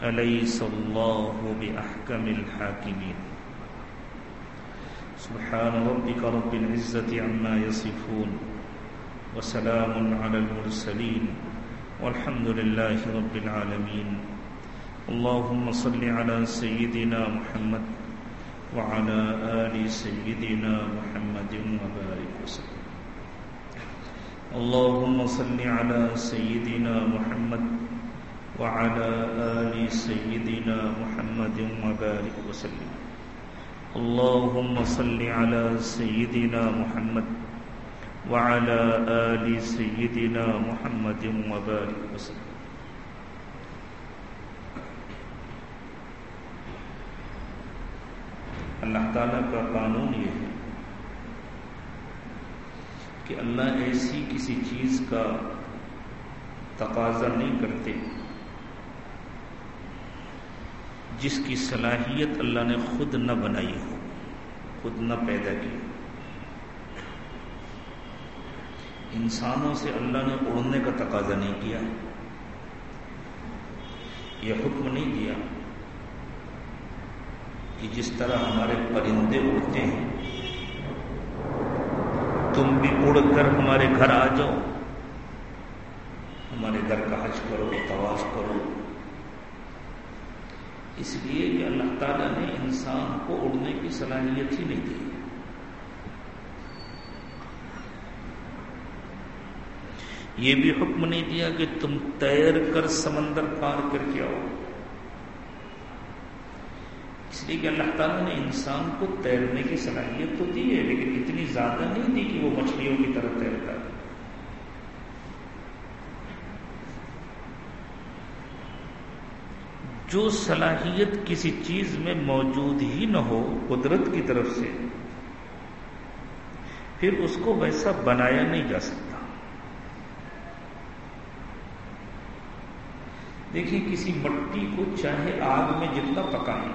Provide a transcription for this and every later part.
أليس الله بأحكم الحاكمين؟ سبحان ربك رب العزة عما يصفون وسلام على المرسلين والحمد لله رب العالمين. اللهم صل على سيدنا محمد وعلى آل سيدنا محمد وبارك وسلم. اللهم صل على سيدنا محمد وعلى آل سيدنا محمد وبارك وسلم. اللهم صل على سيدنا محمد وعلى آل سيدنا محمد وبارك وسلم. اللہ تعالیٰ کا قانون یہ ہے کہ اللہ ایسی کسی چیز کا تقاضا نہیں کرتے جس کی صلاحیت اللہ نے خود نہ بنائی ہو، خود نہ پیدا کی انسانوں سے اللہ نے اڑنے کا تقاضا نہیں کیا، یہ حکم نہیں دیا کہ جس طرح ہمارے پرندے اڑتے ہیں، تم بھی اڑ کر ہمارے گھر آ جاؤ، ہمارے گھر کا حج کرو، طواف کرو۔ اس لیے کہ اللہ تعالیٰ نے انسان کو اڑنے کی صلاحیت ہی نہیں دی۔ یہ بھی حکم نہیں دیا کہ تم تیر کر سمندر پار کر کے آؤ۔ اس لیے کہ اللہ تعالیٰ نے انسان کو تیرنے کی صلاحیت تو دی ہے، لیکن اتنی زیادہ نہیں دی کہ وہ مچھلیوں کی طرح تیرتا ہے جو صلاحیت کسی چیز میں موجود ہی نہ ہو قدرت کی طرف سے، پھر اس کو ویسا بنایا نہیں جا سکتا۔ دیکھیے، کسی مٹی کو چاہے آگ میں جتنا پکائیں،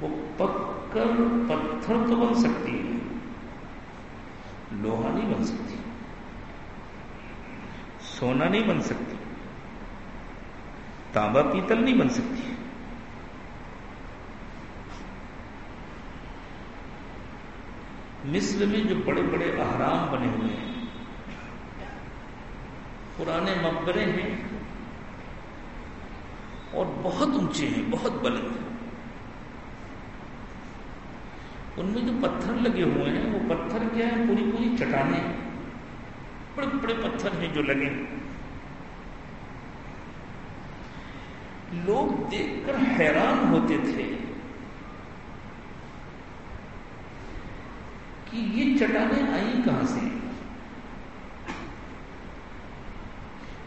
وہ پک کر پتھر تو بن سکتی ہے، لوہا نہیں بن سکتی، سونا نہیں بن سکتی۔ تانبا پیتل نہیں بن سکتی مصر میں جو بڑے بڑے احرام بنے ہوئے ہیں پرانے مقبرے ہیں اور بہت اونچے ہیں، بہت بلند ہیں۔ ان میں جو پتھر لگے ہوئے ہیں، وہ پتھر کیا ہے پوری پوری چٹانیں۔ بڑے بڑے پتھر ہیں جو لگے۔ ہیں لوگ دیکھ کر حیران ہوتے تھے کہ یہ چٹانیں آئی کہاں سے؟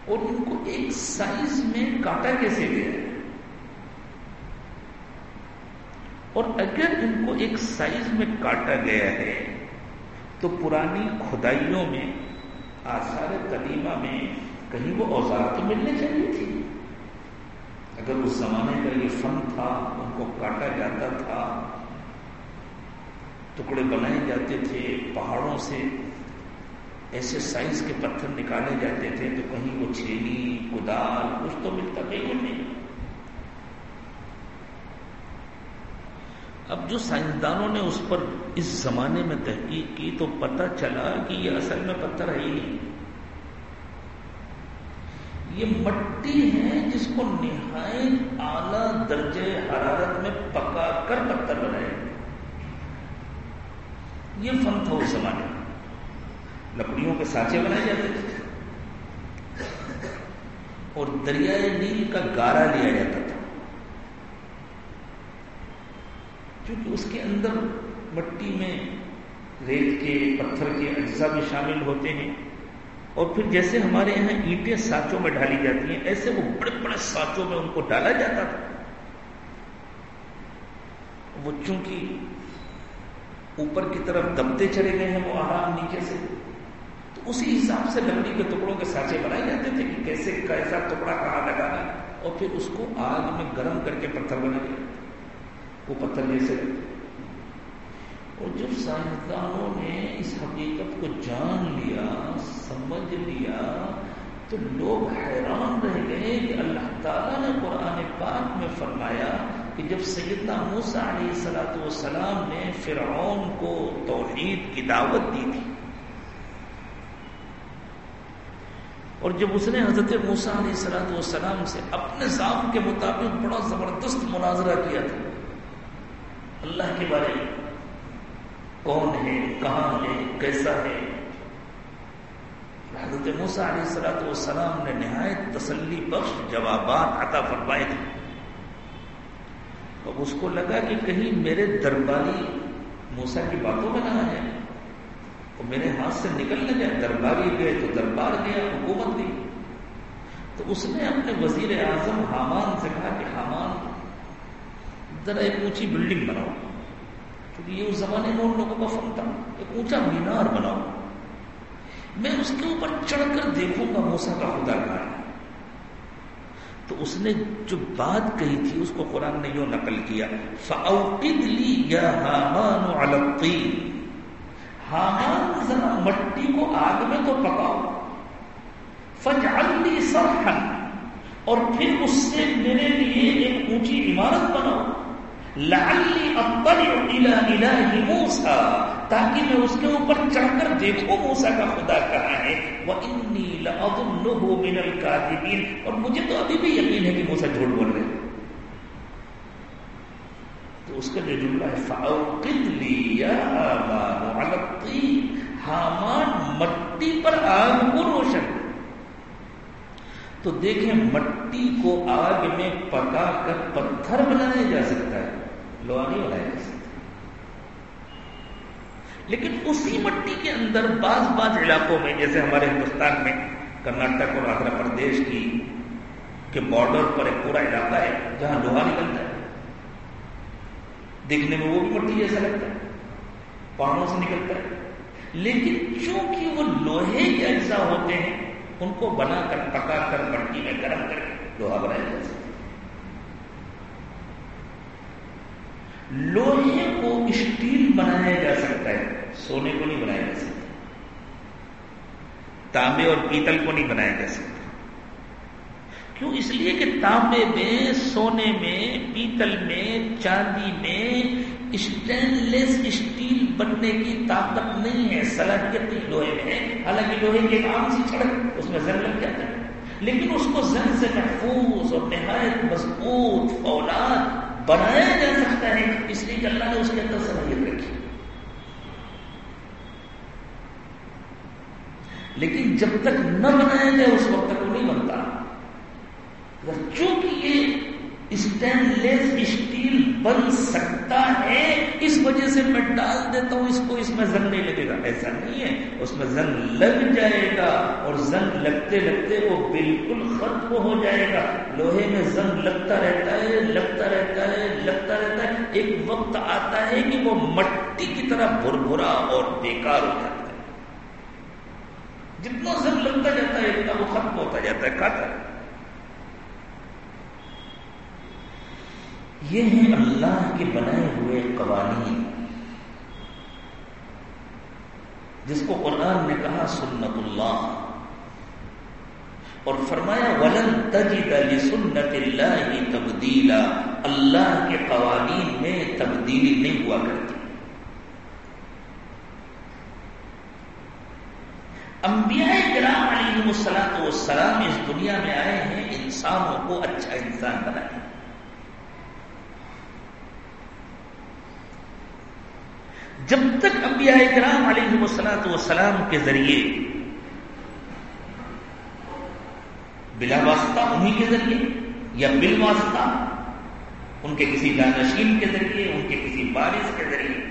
اور ان کو ایک سائز میں کاٹا کیسے گیا؟ اور اگر ان کو ایک سائز میں کاٹا گیا ہے، تو پرانی کھدائیوں میں، آثار قدیمہ میں کہیں وہ اوزار تو ملنے چاہیے تھی اگر اس زمانے کا یہ فن تھا، ان کو کاٹا جاتا تھا، ٹکڑے بنائے جاتے تھے، پہاڑوں سے ایسے سائز کے پتھر نکالے جاتے تھے تو کہیں وہ چھیلی، کدال، کچھ تو ملتا کہیں نہیں۔ اب جو سائنسدانوں نے اس پر اس زمانے میں تحقیق کی تو پتہ چلا کہ یہ اصل میں پتھر ہے ہی۔ نہیں یہ مٹی ہے جس کو نہایت اعلی درجے حرارت میں پکا کر پتھر بنائے یہ فن تھا اس زمانے میں۔ لکڑیوں کے سانچے بنائے جاتے تھے۔ اور دریائے نیل کا گارا لیا جاتا تھا۔ کیونکہ اس کے اندر مٹی میں ریت کے، پتھر کے اجزاء بھی شامل ہوتے ہیں۔ اور پھر جیسے ہمارے یہاں اینٹیں سانچوں میں ڈالی جاتی ہیں، ایسے وہ بڑے بڑے سانچوں میں ان کو ڈالا جاتا تھا۔ وہ چونکہ اوپر کی طرف دبتے چلے گئے ہیں، وہ آرام نیچے سے۔ تو اسی حساب سے لکڑی کے ٹکڑوں کے سانچے بنائے جاتے تھے کہ کیسے کیسا ٹکڑا کہاں لگانا اور پھر اس کو آگ میں گرم کر کے پتھر بنائے وہ پتھر جیسے اور جب سائنسدانوں نے اس حقیقت کو جان لیا، سمجھ لیا، تو لوگ حیران رہ گئے کہ اللہ تعالیٰ نے قرآن پاک میں فرمایا کہ جب سیدنا موسا علیہ سلاۃ والسلام نے فرعون کو توحید کی دعوت دی تھی، اور جب اس نے حضرت موسا علیہ سلاۃ والسلام سے اپنے سام کے مطابق بڑا زبردست مناظرہ کیا تھا، اللہ کے بارے میں کون ہے، کہاں ہے، کیسا ہے؟ حضرت موسا علیہ سلاۃ والسلام نے نہایت تسلی بخش جوابات عطا فرمائے تھے اب اس کو لگا کہ کہیں میرے درباری موسا کی باتوں میں نہ ہے وہ میرے ہاتھ سے نکل نہ جائے۔ درباری گئے تو دربار گیا، حکومت دی تو اس نے اپنے وزیر اعظم حامان سے کہا کہ حامان، ذرا ایک اونچی بلڈنگ بناؤ۔ کیونکہ یہ اس زمانے میں ان لوگوں کا فن تھا۔ ایک اونچا مینار بناؤ۔ میں اس کے اوپر چڑھ کر دیکھوں گا موسا کا خدا کہاں ہے تو اس نے جو بات کہی تھی، اس کو قرآن نے یوں نقل کیا۔ فَأَوْقِدْ لِي يَا حَامَانُ عَلَى الطِّينِ۔ ذرا مٹی کو آگ میں تو پکاؤ۔ فَجْعَلْ لِي صَرْحًا۔ اور پھر اس سے میرے لیے ایک اونچی عمارت بناؤ۔ لعلی اطلع الى الہ موسیٰ، تاکہ میں اس کے اوپر چڑھ کر دیکھوں موسیٰ کا خدا کہاں ہے۔ وَإِنِّي لَأَظُنُّهُ مِنَ الْكَاذِبِينَ۔ اور مجھے تو ابھی بھی یقین ہے کہ موسیٰ جھوٹ بول رہے ہیں۔ تو اس کا جو جملہ ہے، فَأَوْقِدْ لِي يَا آمَانُ عَلَى الطِّينِ۔ حامان مٹی پر آگ کو روشن۔ تو دیکھیں، مٹی کو آگ میں پکا کر پتھر بنایا جا سکتا ہے۔ لوہا نہیں بنایا جا سکتا لیکن اسی مٹی کے اندر بعض بعض علاقوں میں، جیسے ہمارے ہندوستان میں، کرناٹک اور آندھرا پردیش کی کے بارڈر پر ایک پورا علاقہ ہے، جہاں لوہا نکلتا ہے۔ دیکھنے میں وہ بھی مٹی جیسا لگتا ہے۔ پہاڑوں سے نکلتا ہے۔ لیکن چونکہ وہ لوہے کے اجزاء ہوتے ہیں، ان کو بنا کر، پکا کر مٹی میں گرم کر لوہا بنایا جا سکتا لوہے کو اسٹیل بنایا جا سکتا ہے، سونے کو نہیں بنایا جا سکتا۔ تانبے اور پیتل کو نہیں بنایا جا سکتا۔ کیوں؟ اس لیے کہ تانبے میں، سونے میں، پیتل میں، چاندی میں اسٹین لیس اسٹیل بننے کی طاقت نہیں ہے۔ صلاحیت لوہے میں حالانکہ لوہے کی ایک عام سی چھڑک، اس میں زنگ لگ جاتا ہے۔ لیکن اس کو زنگ سے محفوظ اور نہایت مضبوط اولاد بنایا جا سکتا ہے، اس لیے کہ اللہ نے اس کے اندر صلاحیت رکھی۔ لیکن جب تک نہ بنایا جائے، اس وقت تک وہ نہیں بنتا۔ اگر یہ اسٹین لیس اسٹیل بن سکتا ہے؟ اس وجہ سے میں ڈال دیتا ہوں، اس کو اس میں زنگ نہیں لگے گا۔ ایسا نہیں ہے، اس میں زنگ لگ جائے گا اور زنگ لگتے لگتے وہ بالکل ختم ہو جائے گا۔ لوہے میں زنگ لگتا رہتا ہے، لگتا رہتا ہے، لگتا رہتا ہے۔ ایک وقت آتا ہے کہ وہ مٹی کی طرح بھر بھرا اور بیکار ہو جاتا ہے۔ جتنا زنگ لگتا جاتا ہے، اتنا وہ ختم ہوتا جاتا ہے، کھاتا ہے۔ یہ ہیں اللہ کے بنائے ہوئے قوانین جس کو قرآن نے کہا سنت اللہ اور فرمایا ولن تجد لسنت اللہ تبدیلا اللہ کے قوانین میں تبدیلی نہیں ہوا کرتی انبیاء کرام علیہ السلام والسلام اس دنیا میں آئے ہیں انسانوں کو اچھا انسان بنائے جب تک انبیاء کرام علیہ وسلط وسلام کے ذریعے بلا واسطہ انہی کے ذریعے یا بل واسطہ ان کے کسی جانشین کے ذریعے، ان کے کسی بارش کے ذریعے،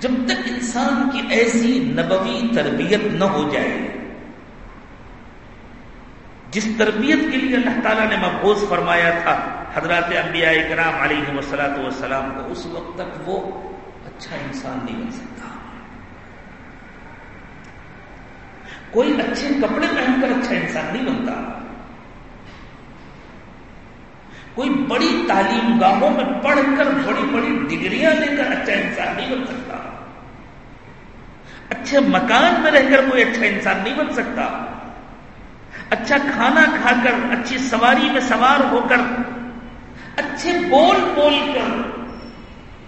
جب تک انسان کی ایسی نبوی تربیت نہ ہو جائے جس تربیت کے لیے اللہ تعالیٰ نے محفوظ فرمایا تھا، حضرات انبیاء کرام علیہ وسلاۃ والسلام کو، اس وقت تک وہ اچھا انسان نہیں بن سکتا۔ کوئی اچھے کپڑے پہن کر اچھا انسان نہیں بنتا۔ کوئی بڑی تعلیم گاہوں میں پڑھ کر بڑی بڑی ڈگریاں لے کر اچھا انسان نہیں بن سکتا۔ اچھے مکان میں رہ کر کوئی اچھا انسان نہیں بن سکتا۔ اچھا کھانا کھا کر، اچھی سواری میں سوار ہو کر، اچھے بول بول کر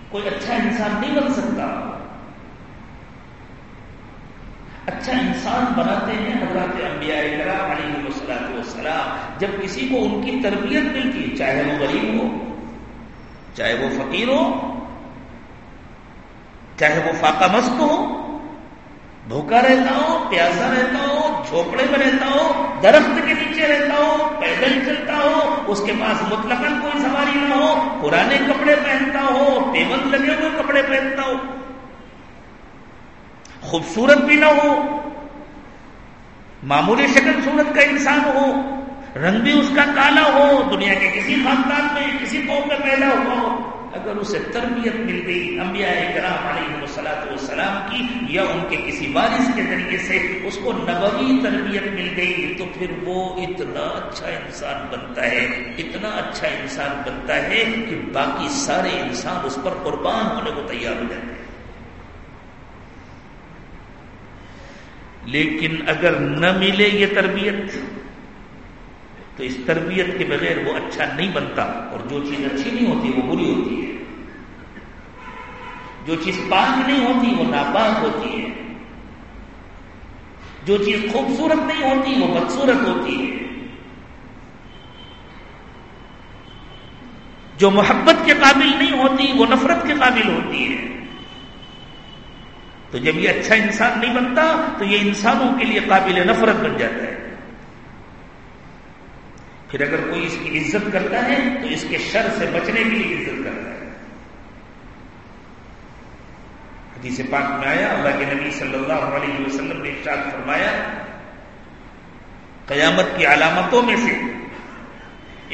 کوئی اچھا انسان نہیں بن سکتا۔ اچھا انسان بناتے ہیں حضرات انبیاء کرام علیہ وسلات وسلام جب کسی کو ان کی تربیت ملتی، چاہے وہ غریب ہو، چاہے وہ فقیر ہو، چاہے وہ فاقہ مست ہو بھوکا رہتا ہو پیاسا رہتا ہو جھوپڑے میں رہتا ہو درخت کے نیچے رہتا ہو پیدل چلتا ہو اس کے پاس مطلق کوئی سواری نہ ہو، پرانے کپڑے پہنتا ہو ٹیبل لگے ہوئے کپڑے پہنتا ہو خوبصورت بھی نہ ہو، معمولی شکل صورت کا انسان ہو، رنگ بھی اس کا کالا ہو، دنیا کے کسی خاندان میں، کسی قوم میں پیدا ہوا ہو۔ اگر اسے تربیت مل گئی انبیاء کرام علیہ وسلاۃ والسلام کی یا ان کے کسی وارث کے ذریعے سے اس کو نبوی تربیت مل گئی، تو پھر وہ اتنا اچھا انسان بنتا ہے، اتنا اچھا انسان بنتا ہے کہ باقی سارے انسان اس پر قربان ہونے کو تیار ہو جاتے ہیں۔ لیکن اگر نہ ملے یہ تربیت تو اس تربیت کے بغیر وہ اچھا نہیں بنتا اور جو چیز اچھی نہیں ہوتی وہ بری ہوتی ہے۔ جو چیز پاک نہیں ہوتی وہ ناپاک ہوتی ہے۔ جو چیز خوبصورت نہیں ہوتی وہ بدسورت ہوتی ہے۔ جو محبت کے قابل نہیں ہوتی وہ نفرت کے قابل ہوتی ہے۔ تو جب یہ اچھا انسان نہیں بنتا تو یہ انسانوں کے لیے قابل نفرت بن جاتا ہے۔ پھر اگر کوئی اس کی عزت کرتا ہے تو اس کے شر سے بچنے کے لیے عزت کرتا ہے۔ حدیث پاک میں آیا، اللہ کے نبی صلی اللہ علیہ وسلم نے ارشاد فرمایا، قیامت کی علامتوں میں سے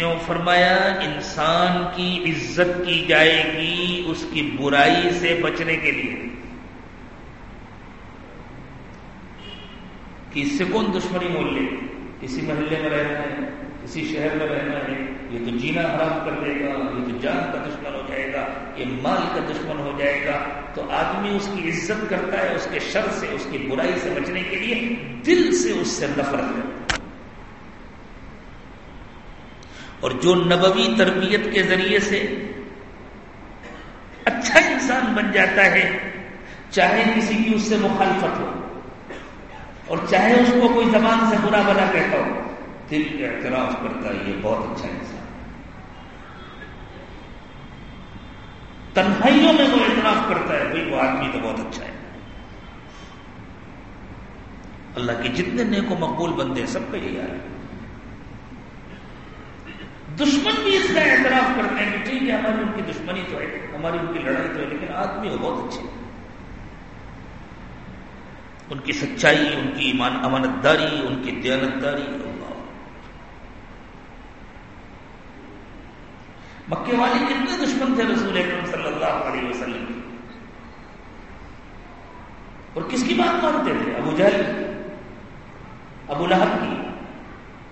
یوں فرمایا، انسان کی عزت کی جائے گی اس کی برائی سے بچنے کے لیے۔ کہ اس سے کون دشمنی مول لے، کسی محلے میں رہنا ہے کسی شہر میں رہنا ہے، یہ تو جینا حرام کر دے گا، یہ تو جان کا دشمن ہو جائے گا، یہ مال کا دشمن ہو جائے گا۔ تو آدمی اس کی عزت کرتا ہے، اس کے شر سے، اس کی برائی سے بچنے کے لیے دل سے اس سے نفرت کرتا اور جو نبوی تربیت کے ذریعے سے اچھا انسان بن جاتا ہے، چاہے کسی کی اس سے مخالفت ہو اور چاہے اس کو کوئی زبان سے برا بنا کہتا ہو دل اعتراف کرتا ہے، یہ بہت اچھا انسان تنہائیوں میں وہ اعتراف کرتا ہے بھائی وہ آدمی تو بہت اچھا ہے۔ اللہ کے جتنے نیک و مقبول بندے سب کا یہی حال ہے۔ دشمن بھی اس کا اعتراف کرتے ہیں کہ ٹھیک ہے، ہماری ان کی دشمنی تو ہے، ہماری ان کی لڑائی تو ہے، لیکن آدمی وہ بہت اچھے ان کی سچائی، ان کی امانت داری ان کی دیانت داری مکے والے کتنے دشمن تھے رسول اکرم صلی اللہ علیہ وسلم؟ اور کس کی بات مانتے تھے؟ ابو جہل کی، ابو لہب کی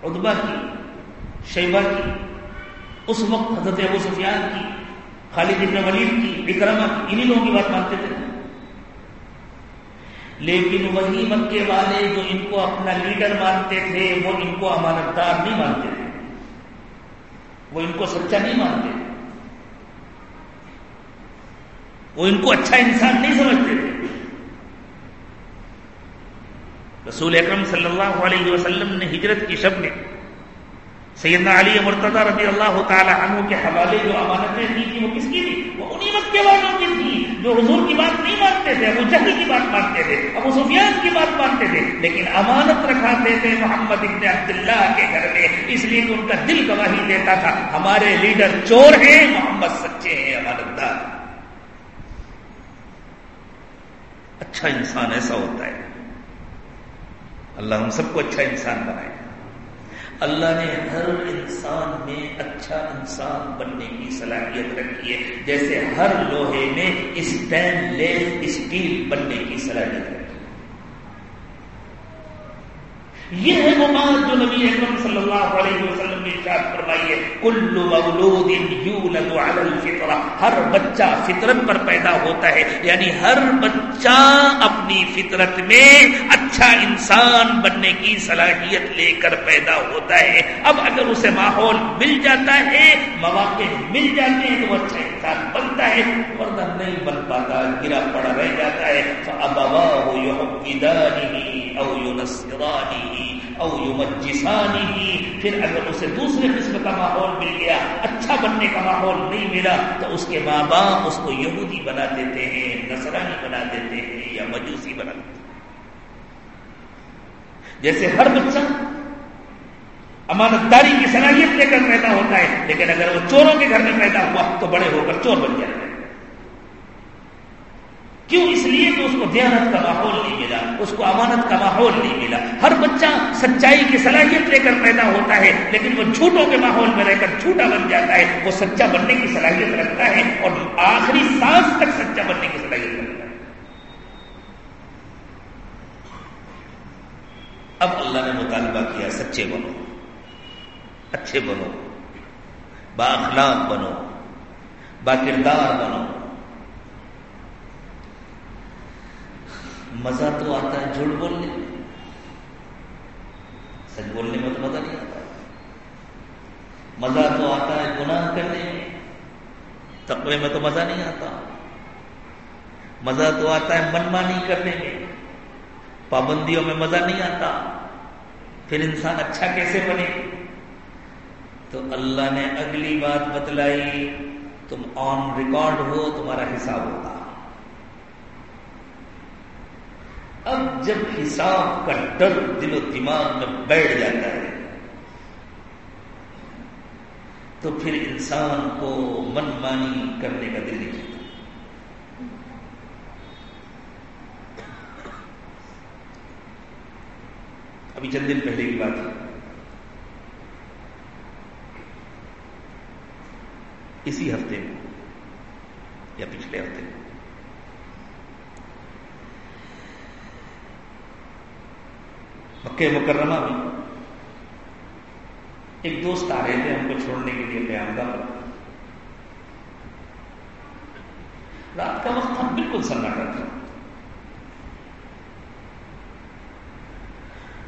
ادبا کی، شیبہ کی، اس وقت حضرت ابو سفیان کی، خالد ابن ولید کی وکرما کی انہیں لوگوں کی بات مانتے تھے؟ لیکن وہی مکے والے جو ان کو اپنا لیڈر مانتے تھے، وہ ان کو امانت دار نہیں مانتے تھے۔ وہ ان کو سچا نہیں مانتے۔ وہ ان کو اچھا انسان نہیں سمجھتے۔ تھے رسول اکرم صلی اللہ علیہ وسلم نے ہجرت کی شب میں سیدنا علی مرتضی رضی اللہ تعالی عنہ کے حوالے جو امانتیں دی تھی وہ کس کی تھی؟ وہ انہی مکے والوں کی جو حضور کی بات نہیں مانتے تھے، ابو جہل کی بات مانتے تھے، ابو سفیان کی بات مانتے تھے، لیکن امانت رکھاتے تھے محمد ابن عبداللہ کے گھر میں، اس لیے کہ ان کا دل گواہی دیتا تھا، ہمارے لیڈر چور ہیں، محمد سچے ہیں امانت دار اچھا انسان ایسا ہوتا ہے۔ اللہ ہم سب کو اچھا انسان بنائے۔ اللہ نے ہر انسان میں اچھا انسان بننے کی صلاحیت رکھی ہے۔ جیسے ہر لوہے میں اسٹین لیس اسٹیل بننے کی صلاحیت رکھی یہ ہے وہ بات جو نبی اکرم صلی اللہ علیہ وسلم نے ارشاد فرمائی ہے. کل مولود یولد علی الفطرہ. ہر بچہ فطرت پر پیدا ہوتا ہے. یعنی ہر بچہ اپنی فطرت میں اچھا انسان بننے کی صلاحیت لے کر پیدا ہوتا ہے. اب اگر اسے ماحول مل جاتا ہے، مواقع مل جاتے ہیں، تو وہ اچھا انسان بنتا ہے، ورنہ نہیں بن پاتا، گرا پڑا رہ جاتا ہے. تو اب او یونسرانی او یمجسانی پھر اگر اسے دوسرے قسم کا ماحول مل گیا اچھا بننے کا ماحول نہیں ملا، تو اس کے ماں باپ اس کو یہودی بنا دیتے ہیں، نصرانی بنا دیتے ہیں یا مجوسی بنا دیتے ہیں۔ جیسے ہر بچہ امانت داری کی صلاحیت لے کر پیدا ہوتا ہے، لیکن اگر وہ چوروں کے گھر میں پیدا ہوا تو بڑے ہو کر چور بن جائے کیوں اس لیے کہ اس کو دیانت کا ماحول نہیں ملا، اس کو امانت کا ماحول نہیں ملا؟ ہر بچہ سچائی کی صلاحیت لے کر پیدا ہوتا ہے، لیکن وہ جھوٹوں کے ماحول میں رہ کر جھوٹا بن جاتا ہے، وہ سچا بننے کی صلاحیت رکھتا ہے اور آخری سانس تک سچا بننے کی صلاحیت رکھتا ہے۔ اب اللہ نے مطالبہ کیا، سچے بنو، اچھے بنو، با اخلاق بنو، با کردار بنو۔ مزہ تو آتا ہے جھوٹ بولنے۔ میں سچ بولنے میں تو مزہ نہیں آتا۔ مزہ تو آتا ہے گناہ کرنے میں۔ تقوی میں تو مزہ نہیں آتا۔ مزہ تو آتا ہے من مانی کرنے میں۔ پابندیوں میں مزہ نہیں آتا۔ پھر انسان اچھا کیسے بنے؟ تو اللہ نے اگلی بات بتلائی، تم آن ریکارڈ ہو، تمہارا حساب ہوتا۔ اب جب حساب کا ڈر دل و دماغ میں بیٹھ جاتا ہے، تو پھر انسان کو من مانی کرنے کا دل نہیں چاہتا ابھی چند دن پہلے کی بات ہے۔ اسی ہفتے میں یا پچھلے ہفتے میں مکہ مکرمہ میں ایک دوست آ رہے تھے ہم کو چھوڑنے کے لیے قیام پر رات کا وقت ہم بالکل سناٹا تھا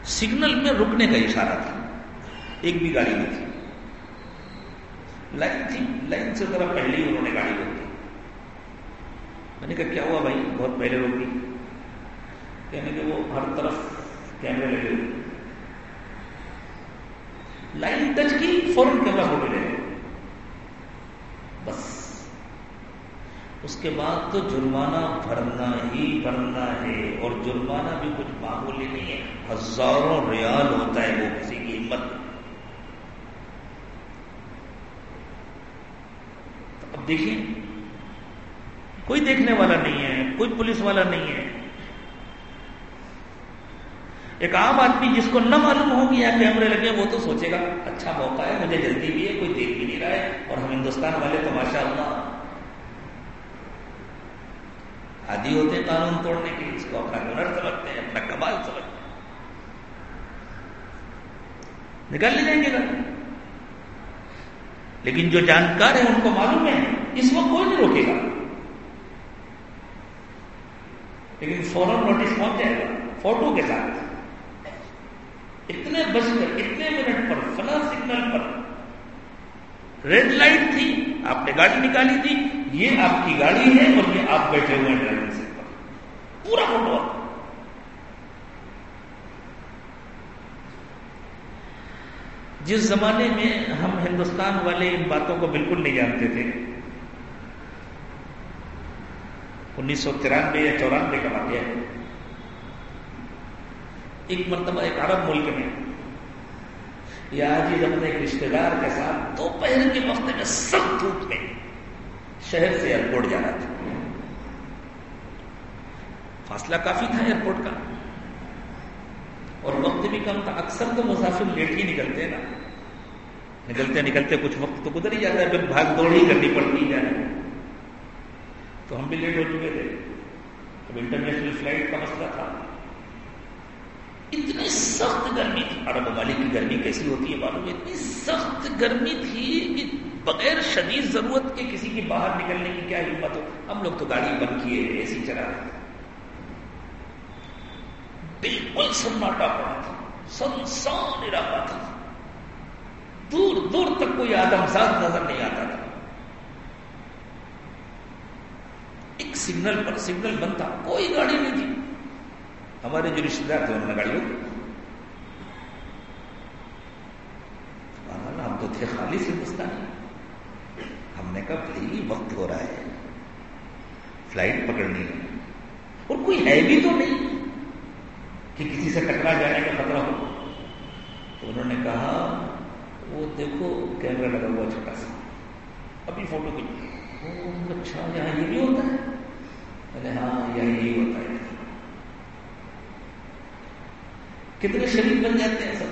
سگنل میں رکنے کا اشارہ تھا۔ ایک بھی گاڑی نہیں تھی۔ لائن تھی۔ لائن سے ذرا پہلے ہی انہوں نے گاڑی روکی میں نے کہا، کیا ہوا بھائی؟ بہت پہلے روکی کہنے کہ وہ ہر طرف کیمرے لگے ہوئے لائن ٹچ کی فوراً فوٹو لے بس۔ اس کے بعد تو جرمانہ بھرنا ہی بھرنا ہے اور جرمانہ بھی کچھ معمولی نہیں ہے۔ ہزاروں ریال ہوتا ہے وہ کسی کی ہمت۔ اب دیکھیے کوئی دیکھنے والا نہیں ہے، کوئی پولیس والا نہیں ہے۔ ایک عام آدمی جس کو نہ معلوم ہو گیا کیمرے لگے وہ تو سوچے گا اچھا موقع ہے، مجھے جلدی بھی ہے، کوئی دیکھ بھی نہیں رہا ہے، اور ہم ہندوستان والے تو ماشاء اللہ آدھی ہوتے ہیں قانون توڑنے کے اس کو اپنا ہنر سمجھتے ہیں، اپنا کمال سمجھتے ہیں۔ نکال لے جائیں گے گھر۔ لیکن جو جانکار ہیں، ان کو معلوم ہے، اس وقت کوئی نہیں روکے گا۔ لیکن فوراً نوٹس پہنچ جائے گا، فوٹو کے ساتھ۔ اتنے بج کر اتنے منٹ پر، فلاں سگنل پر۔ ریڈ لائٹ تھی، آپ نے گاڑی نکالی تھی، یہ آپ کی گاڑی ہے اور یہ آپ بیٹھے ہوئے ڈرائیونگ سیٹ پر۔ پورا فوٹو جس زمانے میں ہم ہندوستان والے ان باتوں کو بالکل نہیں جانتے تھے، انیس سو ترانوے یا چورانوے کا واقعہ ہے۔ ایک مرتبہ ایک عرب ملک میں۔ یا آج اپنے ایک رشتے دار کے ساتھ دوپہر کے وقت میں سخت دھوپ میں شہر سے ایئرپورٹ جانا تھا۔ فاصلہ کافی تھا ایئرپورٹ کا۔ اور وقت بھی کم تھا، اکثر تو مسافر لیٹ ہی نکلتے نا۔ نکلتے نکلتے کچھ وقت تو گزر ہی جاتا ہے، پھر بھاگ دوڑ ہی کرنی پڑتی ہے تو ہم بھی لیٹ ہو چکے تھے۔ اب انٹرنیشنل فلائٹ کا مسئلہ تھا۔ اتنی سخت گرمی تھی۔ عرب ممالک کی گرمی کیسی ہوتی ہے معلوم اتنی سخت گرمی تھی کہ بغیر شدید ضرورت کے کسی کی باہر نکلنے کی کیا ہمت ہو۔ ہم لوگ تو گاڑی بند کیے اے سی چلا رہے تھے بالکل سناٹا پڑا تھا۔ سنسان علاقہ تھا۔ دور دور تک کوئی آدم ساتھ نظر نہیں آتا تھا۔ ایک سگنل پر سگنل بنتا کوئی گاڑی نہیں تھی۔ ہمارے جو رشتے دار تھے انہوں نے گاڑی ہو ہم تو تھے خالص ہندوستانی ہم نے کہا، بھائی، وقت ہو رہا ہے۔ فلائٹ پکڑنی ہے۔ اور کوئی ہے بھی تو نہیں کہ کسی سے ٹکرا جانے کا خطرہ ہو۔ تو انہوں نے کہا، وہ دیکھو، کیمرہ لگا ہوا چھوٹا سا۔ ابھی فوٹو کھینچ۔ اچھا یہاں یہ بھی ہوتا ہے۔ ارے ہاں یہاں یہی ہوتا ہے۔ کتنے شریف بن جاتے ہیں سب۔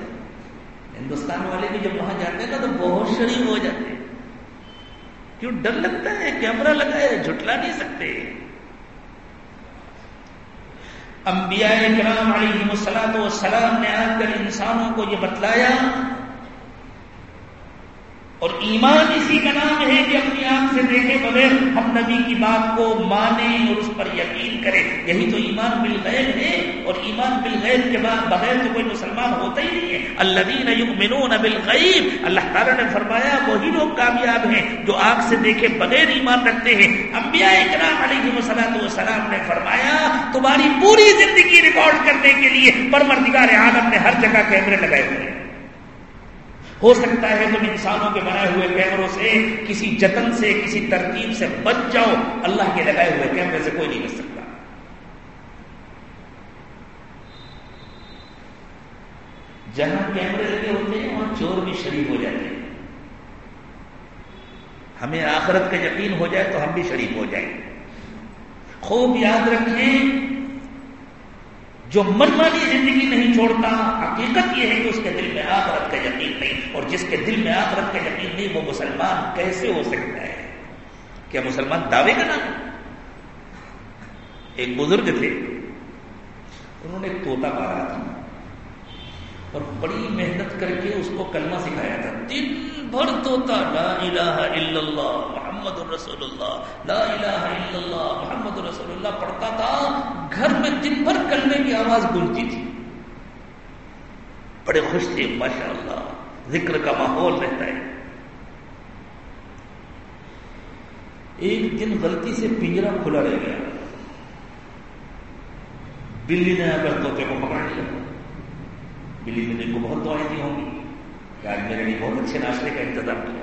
ہندوستان والے بھی جب وہاں جاتے ہیں نا تو بہت شریف ہو جاتے ہیں۔ کیوں ڈر لگتا ہے کیمرہ لگا ہے، جھٹلا نہیں سکتے۔ انبیاء کرام علیہ السلام نے آ کر انسانوں کو یہ بتلایا اور ایمان اسی کا نام ہے کہ اپنی آنکھ سے دیکھے بغیر ہم نبی کی بات کو مانیں اور اس پر یقین کریں۔ یہی تو ایمان بالغیب ہے اور ایمان بالغیب کے بعد بغیر تو کوئی مسلمان ہوتا ہی نہیں ہے۔ اللہ یؤمنون بالغیب، اللہ تعالیٰ نے فرمایا، وہی لوگ کامیاب ہیں جو آنکھ سے دیکھے بغیر ایمان رکھتے ہیں۔ انبیاء اکرام علیہ وسلم والسلام نے فرمایا، تمہاری پوری زندگی ریکارڈ کرنے کے لیے پرمردگار عالم نے ہر جگہ کیمرے لگائے ہوئے ہیں۔ ہو سکتا ہے تم انسانوں کے بنائے ہوئے کیمروں سے، کسی جتن سے، کسی ترتیب سے بچ جاؤ، اللہ کے لگائے ہوئے کیمرے سے کوئی نہیں بچ سکتا۔ جہاں کیمرے لگے ہوتے ہیں، وہاں چور بھی شریف ہو جاتے ہیں۔ ہمیں آخرت کا یقین ہو جائے تو ہم بھی شریف ہو جائیں۔ خوب یاد رکھیں جو من مانی زندگی نہیں چھوڑتا، حقیقت یہ ہے کہ اس کے دل میں آخرت کا یقین نہیں۔ اور جس کے دل میں آخرت کا یقین نہیں، وہ مسلمان کیسے ہو سکتا ہے؟ کیا مسلمان دعوے کا نام ایک بزرگ تھے، انہوں نے ایک توتا مارا تھا۔ اور بڑی محنت کر کے اس کو کلمہ سکھایا تھا۔ دن بھر توتا، لا الہ الا اللہ، محمد رسول اللہ، لا الہ الا اللہ، محمد رسول اللہ، پڑھتا تھا۔ گھر میں دن بھر کلمے کی آواز گونجتی تھی۔ بڑے خوش تھے ماشاء اللہ ذکر کا ماحول رہتا ہے۔ ایک دن غلطی سے پنجرا کھلا رہ گیا۔ بلی نے آ کر طوطے کو پکڑ لیا۔ بلی نے کو بہت دعائیں دی ہوں گی کہ آج میرے لیے بہت اچھے ناشتے کا انتظام کیا۔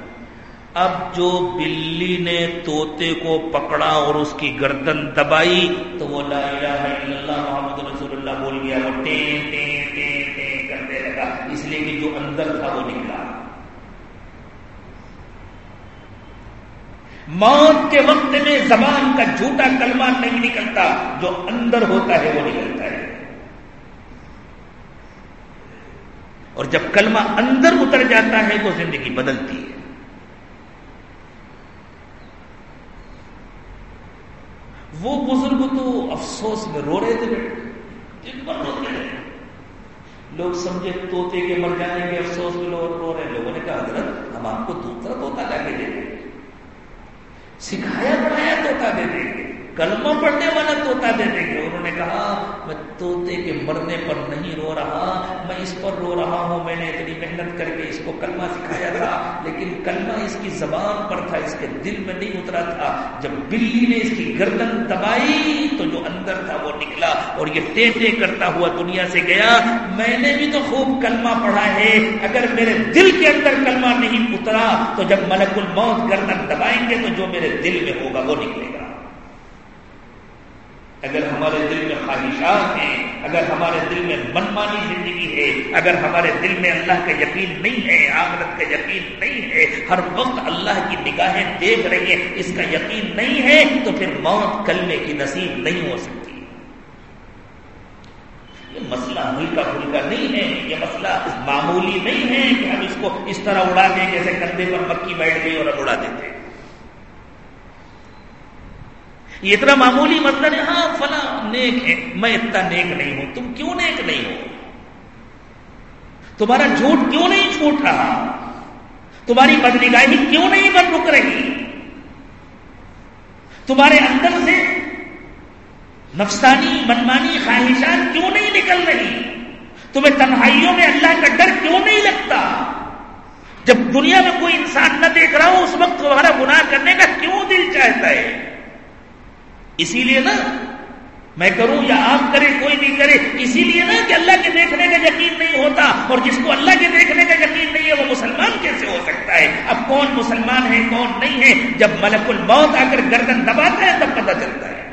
اب جو بلی نے توتے کو پکڑا اور اس کی گردن دبائی، تو وہ لا الہ الا اللہ محمد رسول اللہ بول گیا، وہ ٹین ٹین ٹین ٹین کرنے لگا اس لیے کہ جو اندر تھا وہ نکلا۔ موت کے وقت میں زبان کا جھوٹا کلمہ نہیں نکلتا، جو اندر ہوتا ہے وہ نکلتا ہے اور جب کلمہ اندر اتر جاتا ہے تو زندگی بدلتی ہے۔ وہ بزرگ تو افسوس میں رو رہے تھے۔ روتے رہے لوگ سمجھے توتے کے مر جانے کے افسوس میں لوگ رو رہے۔ لوگوں نے کہا، حضرت، ہم آپ کو دوسرا توتا لا کے دے دیں سکھایا پڑھایا توتا دے دیں گے۔ کلمہ پڑھنے والا توتا دے دیں گے۔ انہوں نے کہا، میں توتے کے مرنے پر نہیں رو رہا، میں اس پر رو رہا ہوں، میں نے اتنی محنت کر کے اس کو کلمہ سکھایا تھا، لیکن کلمہ اس کی زبان پر تھا، اس کے دل میں نہیں اترا تھا۔ جب بلی نے اس کی گردن دبائی تو جو اندر تھا وہ نکلا اور یہ ٹے ٹے کرتا ہوا دنیا سے گیا۔ میں نے بھی تو خوب کلمہ پڑھا ہے، اگر میرے دل کے اندر کلمہ نہیں اترا تو جب ملک الموت گردن دبائیں گے تو جو میرے دل میں ہوگا وہ نکلے گا۔ اگر ہمارے دل میں خواہشات ہیں، اگر ہمارے دل میں منمانی زندگی ہے، اگر ہمارے دل میں اللہ کا یقین نہیں ہے آمرت کا یقین نہیں ہے، ہر وقت اللہ کی نگاہیں دیکھ رہی ہیں، اس کا یقین نہیں ہے، تو پھر موت کلمے کی نصیب نہیں ہو سکتی۔ یہ مسئلہ ہلکا پھلکا نہیں ہے، یہ مسئلہ معمولی نہیں ہے کہ ہم اس کو اس طرح اڑا دیں جیسے کندھے پر مکھی بیٹھ گئی اور اب اڑا دیتے ہیں۔ یہ اتنا معمولی مطلب ہے ہاں فلاں نیک ہے میں اتنا نیک نہیں ہوں، تم کیوں نیک نہیں ہو؟ تمہارا جھوٹ کیوں نہیں چھوٹ رہا؟ تمہاری بدنگاہی کیوں نہیں بن رک رہی؟ تمہارے اندر سے نفسانی، منمانی خواہشات کیوں نہیں نکل رہی؟ تمہیں تنہائیوں میں اللہ کا ڈر کیوں نہیں لگتا؟ جب دنیا میں کوئی انسان نہ دیکھ رہا ہو، اس وقت تمہارا گناہ کرنے کا کیوں دل چاہتا ہے؟ اسی لیے نا میں کروں یا آپ کریں کوئی نہیں کرے، اسی لیے نا کہ اللہ کے دیکھنے کا یقین نہیں ہوتا اور جس کو اللہ کے دیکھنے کا یقین نہیں ہے وہ مسلمان کیسے ہو سکتا ہے؟ اب کون مسلمان ہے، کون نہیں ہے؟ جب ملک الموت آ کر گردن دباتا ہے تب پتہ چلتا ہے۔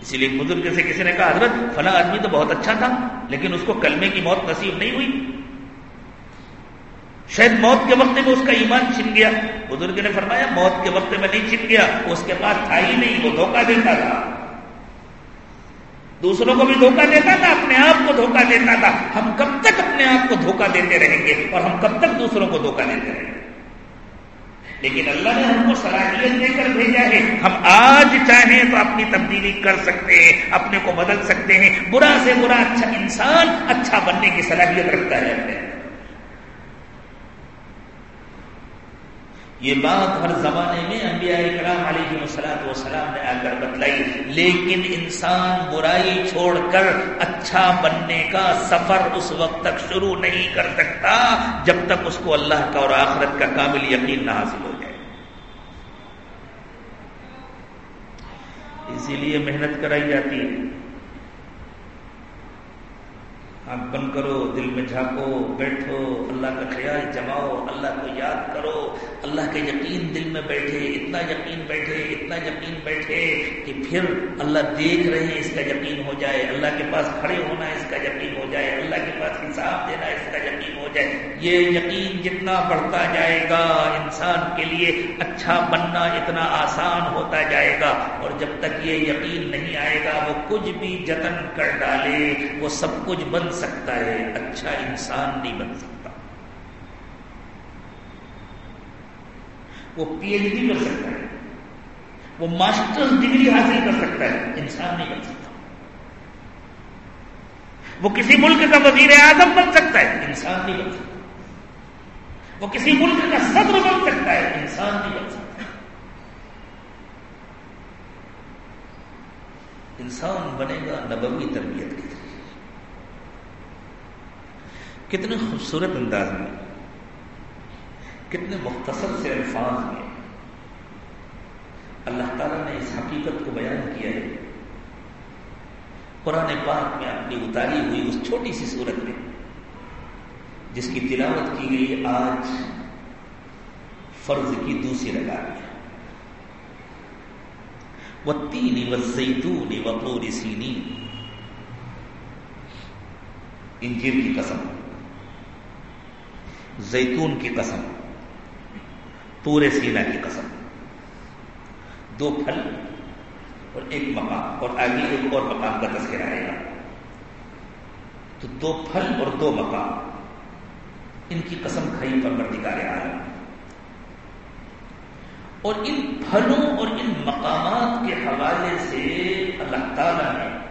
اسی لیے بزرگ سے کسی نے کہا، حضرت، فلاں آدمی تو بہت اچھا تھا، لیکن اس کو کلمے کی موت نصیب نہیں ہوئی۔ شاید موت کے وقت میں اس کا ایمان چھن گیا۔ بزرگ نے فرمایا، موت کے وقت میں نہیں چھن گیا، اس کے پاس تھا ہی نہیں، وہ دھوکہ دیتا تھا۔ دوسروں کو بھی دھوکہ دیتا تھا، اپنے آپ کو دھوکہ دیتا تھا۔ ہم کب تک اپنے آپ کو دھوکہ دیتے رہیں گے اور ہم کب تک دوسروں کو دھوکہ دیتے رہیں گے؟ لیکن اللہ نے ہم کو صلاحیت دے کر بھیجا ہے۔ ہم آج چاہیں تو اپنی تبدیلی کر سکتے ہیں، اپنے کو بدل سکتے ہیں۔ برا سے برا اچھا انسان اچھا بننے کی صلاحیت رکھتا ہے۔ اپنے یہ بات ہر زمانے میں انبیاء کرام علیہ مسلاط وسلام نے آ کر بتلائی، لیکن انسان برائی چھوڑ کر اچھا بننے کا سفر اس وقت تک شروع نہیں کر سکتا جب تک اس کو اللہ کا اور آخرت کا کامل یقین نہ حاصل ہو جائے۔ اسی لیے محنت کرائی جاتی ہے۔ آنکھ بند کرو، دل میں جھانکو، بیٹھو، اللہ کا خیال جماؤ، اللہ کو یاد کرو۔ اللہ کے یقین دل میں بیٹھے، اتنا یقین بیٹھے، اتنا یقین بیٹھے کہ پھر اللہ دیکھ رہے ہیں، اس کا یقین ہو جائے۔ اللہ کے پاس کھڑے ہونا، اس کا یقین ہو جائے۔ اللہ کے پاس حساب دینا، اس کا یقین ہو جائے۔ یہ یقین جتنا بڑھتا جائے گا، انسان کے لیے اچھا بننا اتنا آسان ہوتا جائے گا۔ اور جب تک یہ یقین نہیں آئے گا، وہ کچھ بھی جتن کر ڈالے، وہ سب کچھ بن سکتا ہے اچھا انسان نہیں بن سکتا۔ وہ پی ایچ ڈی کر سکتا ہے، وہ ماسٹر ڈگری حاصل کر سکتا ہے، انسان نہیں بن سکتا۔ وہ کسی ملک کا وزیر اعظم بن سکتا ہے، انسان نہیں بن سکتا۔ وہ کسی ملک کا صدر بن سکتا ہے، انسان نہیں بن سکتا۔ انسان بنے گا نبوی تربیت کی ذریعے کتنے خوبصورت انداز میں، کتنے مختصر سے الفاظ میں اللہ تعالیٰ نے اس حقیقت کو بیان کیا ہے۔ قرآن پاک میں اپنی اتاری ہوئی اس چھوٹی سی صورت میں، جس کی تلاوت کی گئی آج فرض کی دوسری لگا میں۔ وہ تین و زیتون و سینی انجیر کی قسم۔ زیتون کی قسم، پورے سینا کی قسم۔ دو پھل اور ایک مقام، اور آگے ایک اور مقام کا تذکرہ آئے گا۔ تو دو پھل اور دو مقام، ان کی قسم کھائی پر مردگار عالم۔ اور ان پھلوں اور ان مقامات کے حوالے سے اللہ تعالی نے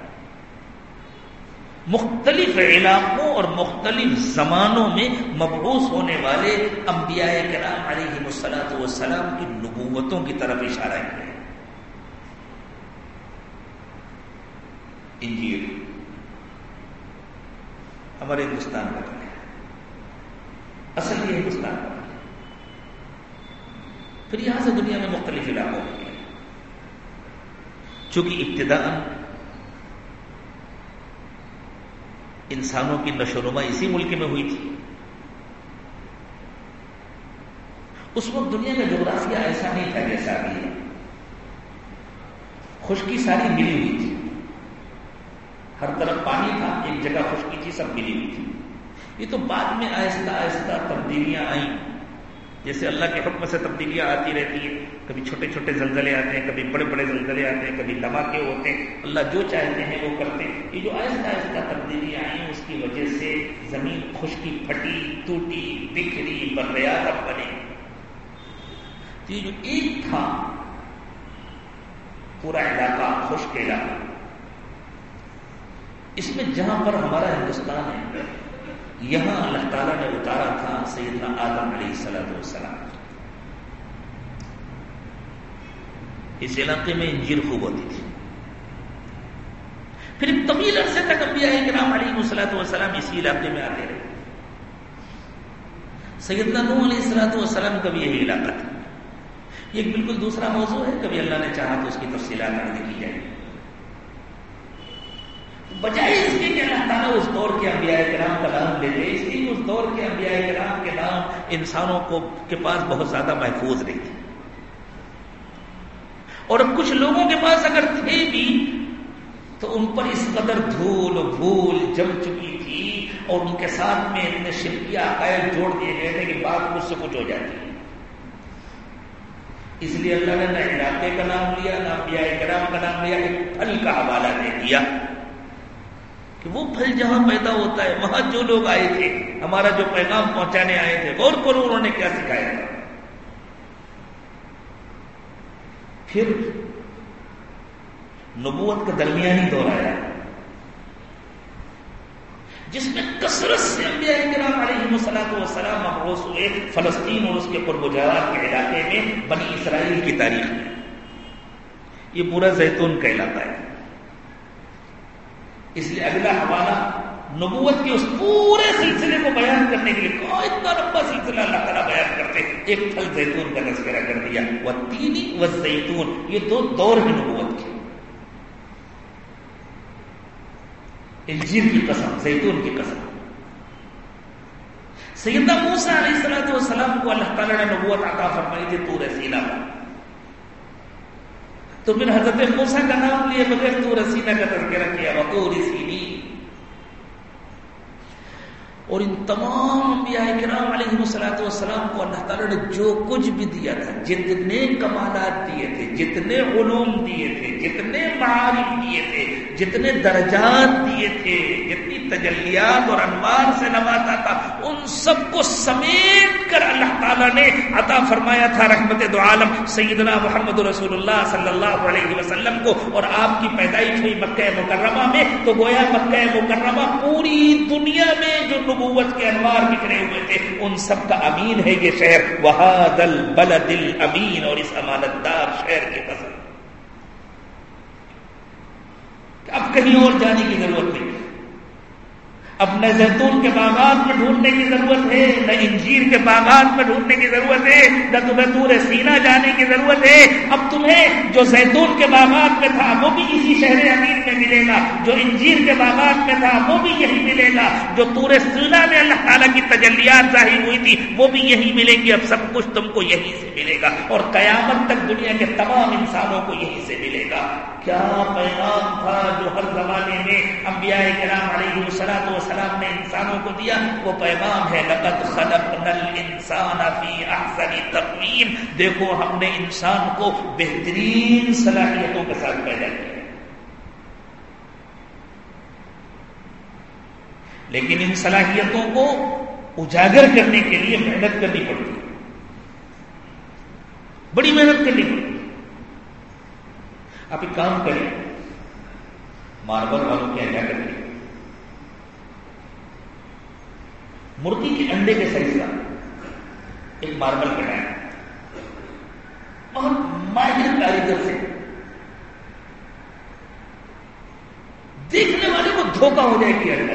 مختلف علاقوں اور مختلف زمانوں میں مبعوث ہونے والے انبیاء کرام علیہ مسلاط وسلام کی نبوتوں کی طرف اشارہ کیا انجیر ہمارے ہندوستان کا ہے اصل یہ ہندوستان کا پھر یہاں سے دنیا میں مختلف علاقوں میں چونکہ ابتدا انسانوں کی نشو نما اسی ملک میں ہوئی تھی۔ اس وقت دنیا کا جغرافیہ ایسا نہیں تھا جیسا ابھی ہے۔ خشکی ساری ملی ہوئی تھی۔ ہر طرف پانی تھا، ایک جگہ خشکی تھی، سب ملی ہوئی تھی۔ یہ تو بعد میں آہستہ آہستہ تبدیلیاں آئیں۔ جیسے اللہ کے حکم سے تبدیلیاں آتی رہتی ہیں، کبھی چھوٹے چھوٹے زلزلے آتے ہیں، کبھی بڑے بڑے زلزلے آتے ہیں، کبھی دھماکے ہوتے ہیں۔ اللہ جو چاہتے ہیں وہ کرتے ہیں۔ یہ جو آہستہ آہستہ تبدیلیاں آئیں، اس کی وجہ سے زمین خشکی پھٹی، ٹوٹی، بکھری بریا بنے تو یہ جو ایک تھا، پورا علاقہ خشک علاقہ اس میں جہاں پر ہمارا ہندوستان ہے یہاں اللہ تعالیٰ نے اتارا تھا سیدنا آدم علیہ سلاد والسلام۔ اس علاقے میں انجیر خوب ہوتی تھی۔ پھر طویل عرصے تک انبیاء کرام علیہ مسلاط والسلام اسی علاقے میں آتے رہے۔ سیدنا نو علیہ السلاۃ والسلام کا بھی یہی علاقہ تھا۔ یہ بالکل دوسرا موضوع ہے، کبھی اللہ نے چاہا تو اس کی تفصیلات آگے کی جائے بجائے اس کے کہ اللہ تعالیٰ اس دور کے انبیاء کرام کا نام لیتے اس لیے اس دور کے انبیاء کرام کے نام انسانوں کو کے پاس بہت زیادہ محفوظ نہیں تھے اور کچھ لوگوں کے پاس اگر تھے بھی، تو ان پر اس قدر دھول بھول جم چکی تھی اور ان کے ساتھ میں اتنے شرکیہ عقائد جوڑ دیے گئے تھے کہ بات مجھ سے کچھ ہو جاتی۔ اس لیے اللہ نے نہ علاقے کا نام لیا، نہ انبیاء کرام کا نام لیا، ایک پھل کا حوالہ دے دیا۔ کہ وہ پھل جہاں پیدا ہوتا ہے، وہاں جو لوگ آئے تھے، ہمارا جو پیغام پہنچانے آئے تھے، غور کرو انہوں نے کیا سکھایا۔ تھا پھر نبوت کا درمیانی دور آیا۔ جس میں کثرت سے انبیاء کرام علیہ وسلم وسلام محروس ہوئے، فلسطین اور اس کے قرب و کے علاقے میں بنی اسرائیل کی تاریخ۔ میں یہ پورا زیتون کا علاقہ ہے۔ اس لیے اگلا حوالہ نبوت کے اس پورے سلسلے کو بیان کرنے کے لیے اتنا لمبا سلسلہ اللہ تعالیٰ بیان کرتے ایک پھل زیتون کا تذکرہ کر دیا۔ وہ تینی و زیتون یہ دو دور ہیں نبوت کے۔ انجیر کی قسم، زیتون کی قسم۔ سیدہ موسا علیہ السلام کو اللہ تعالیٰ نے نبوت عطا فرمائی تھی تور تو رسیلہ تو پھر حضرت موسا کا نام لیے بغیر تو رسینہ کا تذکرہ کیا وہ رسینی اور ان تمام انبیاء کرام علیہ السلاۃ والسلام کو اللہ تعالیٰ نے جو کچھ بھی دیا تھا، جتنے کمالات دیے تھے، جتنے علوم دیے تھے، جتنے معارف دیے تھے، جتنے درجات دیے تھے، جتنی تجلیات اور انوار سے نوازا تھا۔ ان سب کو سمیٹ کر اللہ تعالیٰ نے عطا فرمایا تھا رحمت دو عالم سیدنا محمد رسول اللہ صلی اللہ علیہ وسلم کو۔ اور آپ کی پیدائش ہوئی مکہ مکرمہ میں، تو گویا مکہ مکرمہ پوری دنیا میں جو نبوت کے انوار بکھرے ہوئے تھے، ان سب کا امین ہے یہ شہر۔ وہاد البلد الامین اور اس امانت دار شہر کے پسند اب کہیں اور جانے کی ضرورت نہیں۔ اب نہ زیتون کے باغات میں ڈھونڈنے کی ضرورت ہے، نہ انجیر کے باغات میں ڈھونڈنے کی ضرورت ہے، نہ تمہیں دور سینا جانے کی ضرورت ہے۔ اب تمہیں جو زیتون کے باغات میں تھا، وہ بھی اسی شہر امین میں ملے گا۔ جو انجیر کے باغات میں تھا، وہ بھی یہی ملے گا۔ جو تور سینا میں اللہ تعالیٰ کی تجلیات ظاہر ہوئی تھی، وہ بھی یہی ملے گی۔ اب سب کچھ تم کو یہی سے ملے گا۔ اور قیامت تک دنیا کے تمام انسانوں کو یہی سے ملے گا۔ کیا پیغام تھا جو ہر زمانے میں انبیاء کرام علیہ السلام وسلام نے انسانوں کو دیا، وہ پیغام ہے، لقد خلقنا الانسان فی احسن تقویم۔ دیکھو، ہم نے انسان کو بہترین صلاحیتوں کے ساتھ پیدا کیا۔ لیکن ان صلاحیتوں کو اجاگر کرنے کے لیے محنت کرنی پڑتی بڑی محنت کرنی پڑتی آپ ایک کام کریں، ماربل والوں کے کیا کریں۔ مرغی کے انڈے کے سائز کا؟ ایک ماربل کٹائیں اور ماہر کاریگر سے دیکھنے والے کو دھوکہ ہو جائے کہ انڈا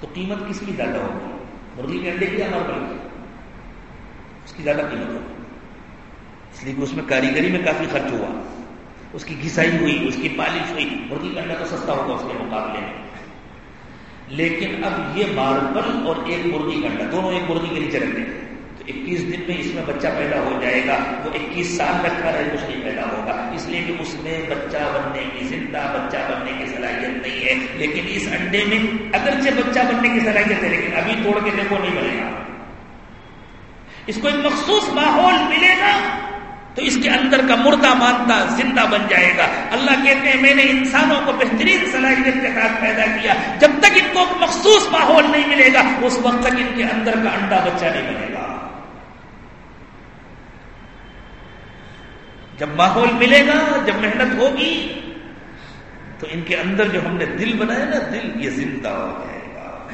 تو قیمت کس کی زیادہ ہوگی؟ مرغی کے انڈے کی یا ماربل کی؟ اس کی زیادہ قیمت ہوگی۔ اس لیے کہ اس میں کاریگری میں کافی خرچ ہوا۔ اس کی گھسائی ہوئی، اس کی پالش ہوئی۔ مرغی کا انڈا تو سستا ہوگا اس کے مقابلے میں۔ لیکن اب یہ ماربل اور ایک مرغی کا انڈا دونوں ایک مرغی کے نیچے رکھتے ہیں۔ تو اکیس دن میں اس میں بچہ پیدا ہو جائے گا، وہ اکیس سال رکھا رہے کچھ نہیں پیدا ہوگا۔ اس لیے کہ اس میں بچہ بننے کی زندہ، بچہ بننے کی صلاحیت نہیں ہے۔ لیکن اس انڈے میں اگرچہ بچہ بننے کی صلاحیت ہے، لیکن ابھی توڑ کے دیکھو، نہیں بنے گا۔ اس کو ایک مخصوص ماحول ملے گا، تو اس کے اندر کا مردہ مانتا زندہ بن جائے گا۔ اللہ کہتے ہیں، میں نے انسانوں کو بہترین صلاحیت کے ساتھ پیدا کیا۔ جب تک ان کو مخصوص ماحول نہیں ملے گا، اس وقت تک ان کے اندر کا انڈا بچہ نہیں بنے گا۔ جب ماحول ملے گا، جب محنت ہوگی، تو ان کے اندر جو ہم نے دل بنایا نا، دل یہ زندہ ہو جائے گا۔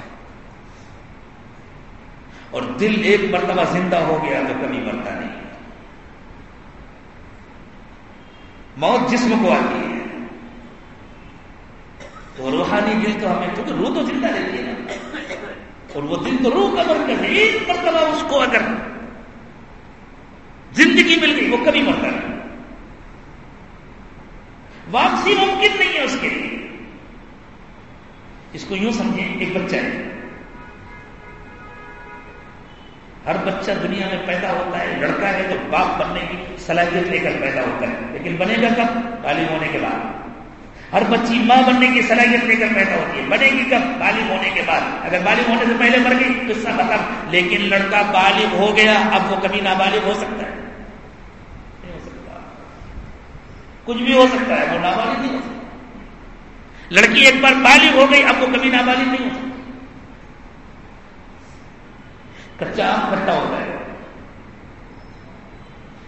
اور دل ایک مرتبہ زندہ ہو گیا تو کبھی مرتا نہیں۔ موت جسم کو آتی ہے۔ تو روحانی دل تو ہمیں کیونکہ روح تو زندہ رہتی ہے نا۔ اور وہ دل تو روح کا مرکز ہے، ایک مرتبہ اس کو اگر زندگی مل گئی، وہ کبھی مرتا نہیں۔ واپسی ممکن نہیں ہے اس کے لیے۔ اس کو یوں سمجھیں، ایک بچہ ہے۔ ہر بچہ دنیا میں پیدا ہوتا ہے، لڑکا ہے تو باپ بننے کی صلاحیت لے کر پیدا ہوتا ہے۔ لیکن بنے گا کب؟ تعلیم ہونے کے بعد۔ ہر بچی ماں بننے کی صلاحیت لے کر پیدا ہوتی ہے۔ بنے گی کب؟ بالغ ہونے کے بعد۔ اگر بالغ ہونے سے پہلے مر گئی تو سب مطلب۔ ختم لیکن لڑکا بالغ ہو گیا، اب وہ کبھی نابالغ ہو سکتا ہے۔ کچھ بھی ہو سکتا ہے، وہ نابالغ نہیں ہو سکتا۔ لڑکی ایک بار بالغ ہو گئی، اب وہ کبھی نابالغ نہیں ہو سکتا۔ کچا آم کھٹا ہوتا ہے۔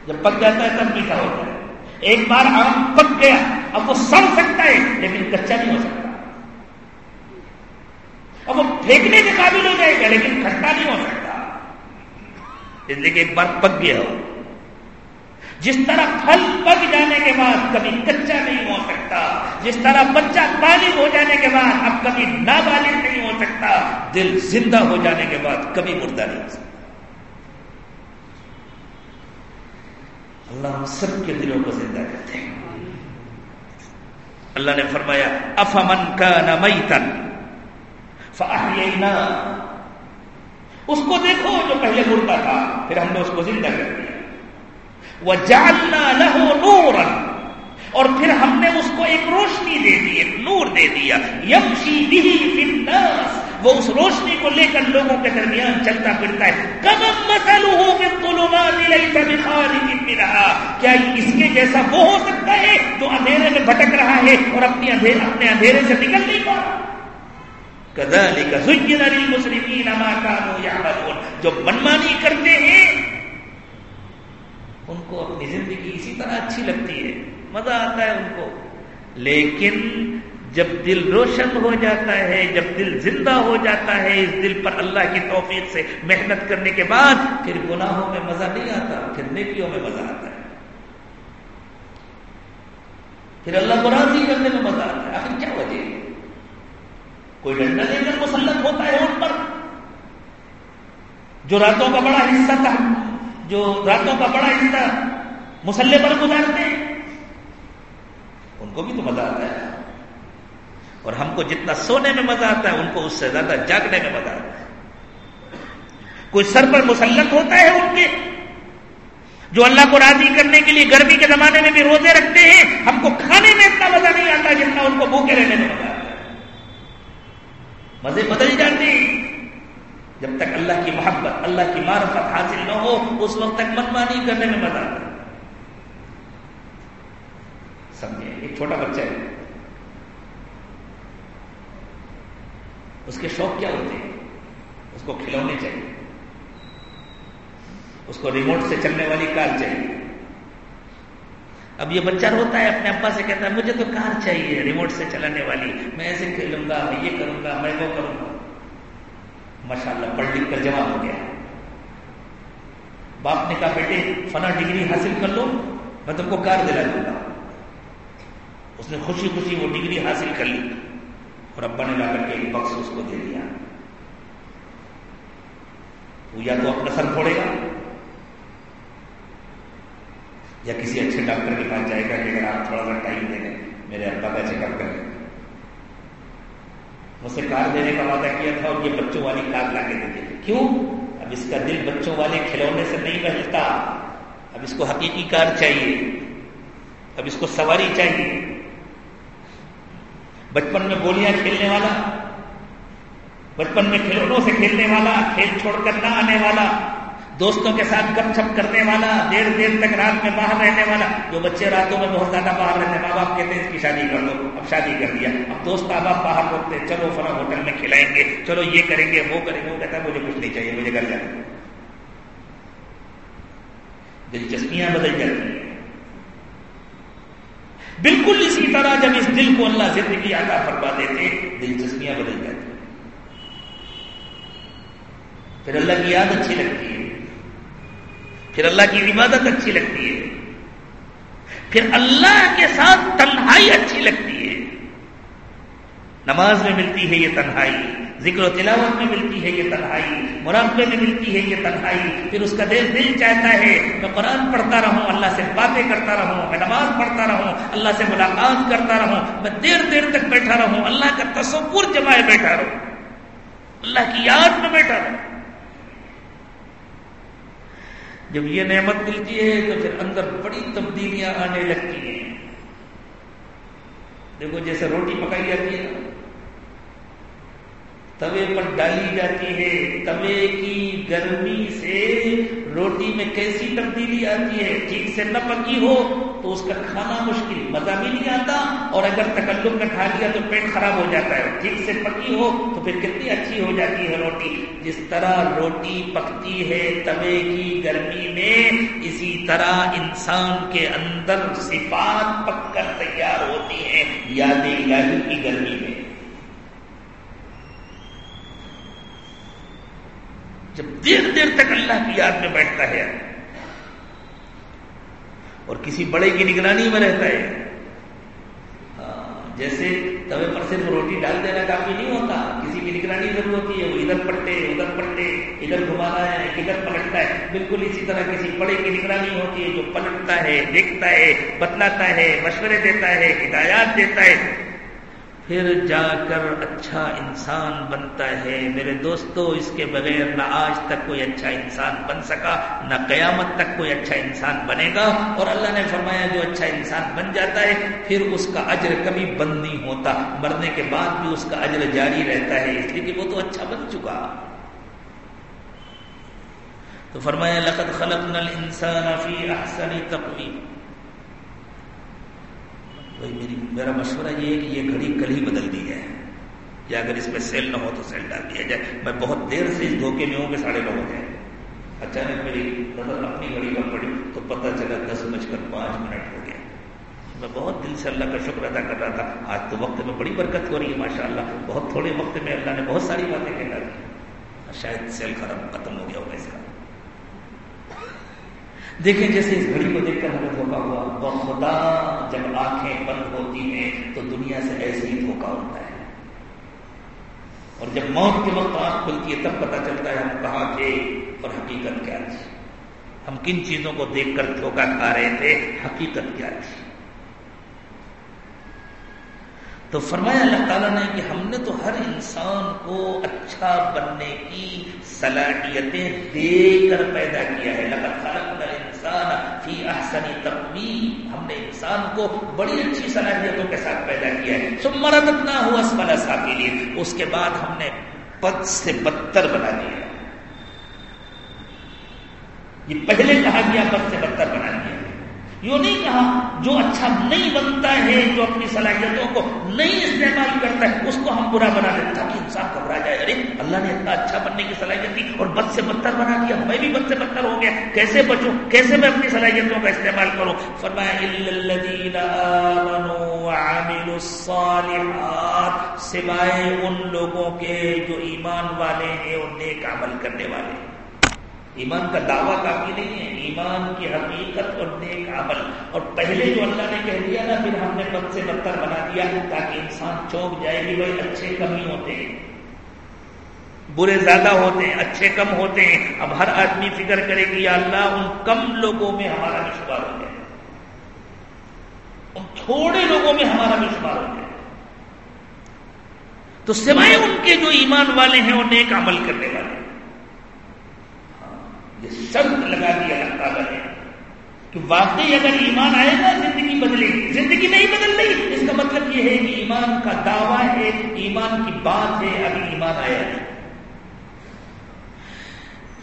جب پک جاتا ہے، تب میٹھا ہوتا ہے۔ ایک بار آم پک گیا، اب وہ سڑ سکتا ہے، لیکن کچا نہیں ہو سکتا۔ اب وہ پھینکنے کے قابل ہو جائے گا، لیکن کھٹا نہیں ہو سکتا۔ اس لیے کہ ایک بار پک گیا۔ ہو جس طرح پھل پک جانے کے بعد کبھی کچا نہیں ہو سکتا، جس طرح بچہ بالغ ہو جانے کے بعد اب کبھی نابالغ نہیں ہو سکتا، دل زندہ ہو جانے کے بعد کبھی مردہ نہیں ہو سکتا۔ اللہ ہم سب کے دلوں کو زندہ کرتے ہیں۔ اللہ نے فرمایا، افمن کا نمیتن فاحیینا۔ اس کو دیکھو جو پہلے مردہ تھا، پھر ہم نے اس کو زندہ کر دیا۔ وجعلنا له نورا۔ اور پھر ہم نے اس کو ایک روشنی دے دی، ایک نور دے دیا۔ یمشی به فی الناس۔ وہ اس روشنی کو لے کر لوگوں کے درمیان چلتا پھرتا ہے۔ کم مثله في الظلمات کیا اس کے جیسا وہ ہو سکتا ہے جو اندھیرے میں بھٹک رہا ہے اور اپنی اندھیرے اپنے اندھیرے سے نکل نہیں پا رہا؟ كذلك زين للمسرفين ما كانوا يعملون۔ جو منمانی کرتے ہیں، ان کو اپنی زندگی اسی طرح اچھی لگتی ہے۔ مزہ آتا ہے ان کو۔ لیکن جب دل روشن ہو جاتا ہے، جب دل زندہ ہو جاتا ہے، اس دل پر اللہ کی توفیق سے محنت کرنے کے بعد پھر گناہوں میں مزہ نہیں آتا، پھر نیکیوں میں مزہ آتا ہے۔ پھر اللہ کو راضی کرنے میں مزہ آتا ہے۔ آخر کیا وجہ ہے؟ کوئی ڈنڈا لے کر مسلط ہوتا ہے ان پر؟ جو راتوں کا بڑا حصہ تھا، جو راتوں کا بڑا حصہ مسلح پر گزارتے ہیں ان کو بھی تو مزہ آتا ہے۔ اور ہم کو جتنا سونے میں مزہ آتا ہے ان کو اس سے زیادہ جاگنے میں مزہ آتا ہے۔ کوئی سر پر مسلط ہوتا ہے ان کے جو اللہ کو راضی کرنے کے لیے گرمی کے زمانے میں بھی روزے رکھتے ہیں، ہم کو کھانے میں اتنا مزہ نہیں آتا جتنا ان کو بھوکے رہنے میں مزہ آتا ہے۔ مزے بدل جاتے ہیں۔ جب تک اللہ کی محبت، اللہ کی معرفت حاصل نہ ہو، اس وقت تک منمانی کرنے میں مزہ آتا ہے۔ سمجھے؟ ایک چھوٹا بچہ ہے۔ اس کے شوق کیا ہوتے ہیں؟ اس کو کھلونے چاہیے۔ اس کو ریموٹ سے چلنے والی کار چاہیے۔ اب یہ بچہ روتا ہے، اپنے ابا سے کہتا ہے، مجھے تو کار چاہیے ریموٹ سے چلانے والی، میں ایسے کھیلوں گا، میں یہ کروں گا، میں وہ کروں گا۔ ماشاء اللہ پڑھ لکھ کر جمع ہو گیا۔ باپ نے کہا، بیٹے فنا ڈگری حاصل کر لو، میں تم کو کار دلا دوں گا۔ اس نے خوشی خوشی وہ ڈگری حاصل کر لی۔ اور ابا نے لا کر کے ایک بکس اس کو دے دیا۔ وہ یا تو اپنا سر پھوڑے گا، یا کسی اچھے ڈاکٹر کے پاس جائے گا کہ اگر آپ تھوڑا سا ٹائم دے دیں، میرے ابا کا چیک اپ کریں۔ مجھ سے کار دینے کا وعدہ کیا تھا اور یہ بچوں والی کار لا کے دے دی کیوں؟ اب اس کا دل بچوں والے کھلونے سے نہیں بہلتا اب اس کو حقیقی کار چاہیے۔ اب اس کو سواری چاہیے۔ بچپن میں گولیاں کھیلنے والا، بچپن میں کھلونوں سے کھیلنے والا، کھیل چھوڑ کر نہ آنے والا، دوستوں کے ساتھ گپ چھپ کرنے والا، دیر دیر تک رات میں باہر رہنے والا، جو بچے راتوں میں بہت زیادہ باہر رہتے ہیں ماں باپ کہتے ہیں، اس کی شادی کر دو اب شادی کر دیا۔ اب دوست ماں باپ باہر روکتے چلو فلاں ہوٹل میں کھلائیں گے، چلو یہ کریں گے، وہ کریں گے، وہ کہتا ہے، مجھے کچھ نہیں چاہیے، مجھے گھر جانا دلچسپیاں بدل جاتی ہیں۔ بالکل اسی طرح جب اس دل کو اللہ زندگی آگاہ فرما دیتے دلچسپیاں بدل جاتی۔ پھر اللہ کی یاد اچھی لگتی ہے۔ پھر اللہ کی عبادت اچھی لگتی ہے۔ پھر اللہ کے ساتھ تنہائی اچھی لگتی ہے۔ نماز میں ملتی ہے یہ تنہائی۔ ذکر و تلاوت میں ملتی ہے یہ تنہائی مراقبے میں ملتی ہے یہ تنہائی۔ پھر اس کا دل دل چاہتا ہے، میں قرآن پڑھتا رہوں، اللہ سے باتیں کرتا رہوں، میں نماز پڑھتا رہوں، اللہ سے ملاقات کرتا رہوں، میں دیر دیر تک بیٹھا رہوں، اللہ کا تصور جمائے بیٹھا رہوں، اللہ کی یاد میں بیٹھا رہوں۔ جب یہ نعمت ملتی ہے تو پھر اندر بڑی تبدیلیاں آنے لگتی ہیں۔ دیکھو جیسے روٹی پکائی جاتی ہے توے پر ڈالی جاتی ہے۔ توے کی گرمی سے روٹی میں کیسی تبدیلی آتی ہے؟ ٹھیک سے نہ پکی ہو تو اس کا کھانا مشکل، مزہ بھی نہیں آتا۔ اور اگر تکلم میں کھا لیا تو پیٹ خراب ہو جاتا ہے۔ ٹھیک سے پکی ہو تو پھر کتنی اچھی ہو جاتی ہے روٹی۔ جس طرح روٹی پکتی ہے توے کی گرمی میں، اسی طرح انسان کے اندر صفات پک کر تیار ہوتی ہیں یاد الہی کی گرمی میں۔ جب دیر دیر تک اللہ کی یاد میں بیٹھتا ہے۔ اور کسی بڑے کی نگرانی میں رہتا ہے۔ ہاں، جیسے توے پر صرف روٹی ڈال دینا کافی نہیں ہوتا، کسی کی نگرانی ضرور ہوتی ہے، وہ ادھر پڑتے ادھر پڑتے، ادھر گھمانا ہے، ادھر پلٹتا ہے۔ بالکل اسی طرح کسی بڑے کی نگرانی ہوتی ہے جو پلٹتا ہے، دیکھتا ہے، بتلاتا ہے، مشورے دیتا ہے، ہدایات دیتا ہے۔ پھر جا کر اچھا انسان بنتا ہے۔ میرے دوستو، اس کے بغیر نہ آج تک کوئی اچھا انسان بن سکا، نہ قیامت تک کوئی اچھا انسان بنے گا۔ اور اللہ نے فرمایا، جو اچھا انسان بن جاتا ہے، پھر اس کا اجر کبھی بند نہیں ہوتا۔ مرنے کے بعد بھی اس کا اجر جاری رہتا ہے، اس لیے کہ وہ تو اچھا بن چکا۔ تو فرمایا، لقد خلقنا الانسان فی احسن تقویم۔ بھائی میری میرا مشورہ یہ ہے کہ یہ گھڑی کل ہی بدل دی جائے۔ یا اگر اس میں سیل نہ ہو تو سیل ڈال دیا جائے۔ میں بہت دیر سے اس دھوکے میں ہوں کہ ساڑھے نو ہو جائے۔ اچانک میری نظر اپنی گھڑی پر پڑی تو پتہ چلا دس بج کر پانچ منٹ ہو گیا۔ میں بہت دل سے اللہ کا شکر ادا کر رہا تھا۔ آج تو وقت میں بڑی برکت ہو رہی ہے ماشاء اللہ بہت تھوڑے وقت میں اللہ نے بہت ساری باتیں کہہ دی شاید سیل خراب ختم ہو گیا ہوگا اس کا۔ دیکھیں جیسے اس گھڑی کو دیکھ کر ہمیں دھوکا ہوا وہ خدا جب آنکھیں بند ہوتی ہیں تو دنیا سے ایسے ہی دھوکا ہوتا ہے۔ اور جب موت کے وقت آنکھ کھلتی ہے تب پتہ چلتا ہے ہم کہاں تھے اور حقیقت کیا تھی۔ ہم کن چیزوں کو دیکھ کر دھوکا کھا رہے تھے، حقیقت کیا تھی؟ تو فرمایا اللہ تعالیٰ نے کہ ہم نے تو ہر انسان کو اچھا بننے کی صلاحیتیں دے کر پیدا کیا ہے۔ لگا خلق انسان فی احسنی تقویم۔ ہم نے انسان کو بڑی اچھی صلاحیتوں کے ساتھ پیدا کیا ہے۔ سب مردت نہ ہوا اسملا ساکلی اس کے بعد ہم نے پد سے بدتر بنا دیا۔ یہ پہلے کہا گیا پد سے بدتر بنا دیا۔ یوں نہیں کہا، جو اچھا نہیں بنتا ہے، جو اپنی صلاحیتوں کو نہیں استعمال کرتا ہے، اس کو ہم برا بنا دیتے تاکہ انسان گھبرا جائے۔ ارے، اللہ نے اتنا اچھا بننے کی صلاحیت دی اور بد سے بدتر بنا دیا۔ میں بھی بد سے بدتر ہو گیا۔ کیسے بچوں؟ کیسے میں اپنی صلاحیتوں کا استعمال کروں؟ فرمایا سوائے ان لوگوں کے جو ایمان والے ہیں، اور نیک عمل کرنے والے ہیں۔ ایمان کا دعویٰ کافی نہیں ہے۔ ایمان کی حقیقت اور نیک عمل۔ اور پہلے جو اللہ نے کہہ دیا نا، پھر ہم نے بد سے بدتر بنا دیا تاکہ انسان چوک جائے گی بھائی اچھے کم ہی ہوتے ہیں۔ برے زیادہ ہوتے ہیں، اچھے کم ہوتے ہیں۔ اب ہر آدمی فکر کرے کہ یا اللہ، ان کم لوگوں میں ہمارا بھی شمار ہو جائے۔ ان تھوڑے لوگوں میں ہمارا بھی شمار ہو جائے۔ تو سوائے ان کے جو ایمان والے ہیں اور نیک عمل کرنے والے ہیں۔ شرط لگا دی اللہ تعالیٰ نے۔ کہ واقعی اگر ایمان آئے گا، زندگی بدلے گی۔ زندگی نہیں بدل رہی اس کا مطلب یہ ہے کہ ایمان کا دعویٰ ہے، ایمان کی بات ہے، ابھی ایمان آیا نہیں۔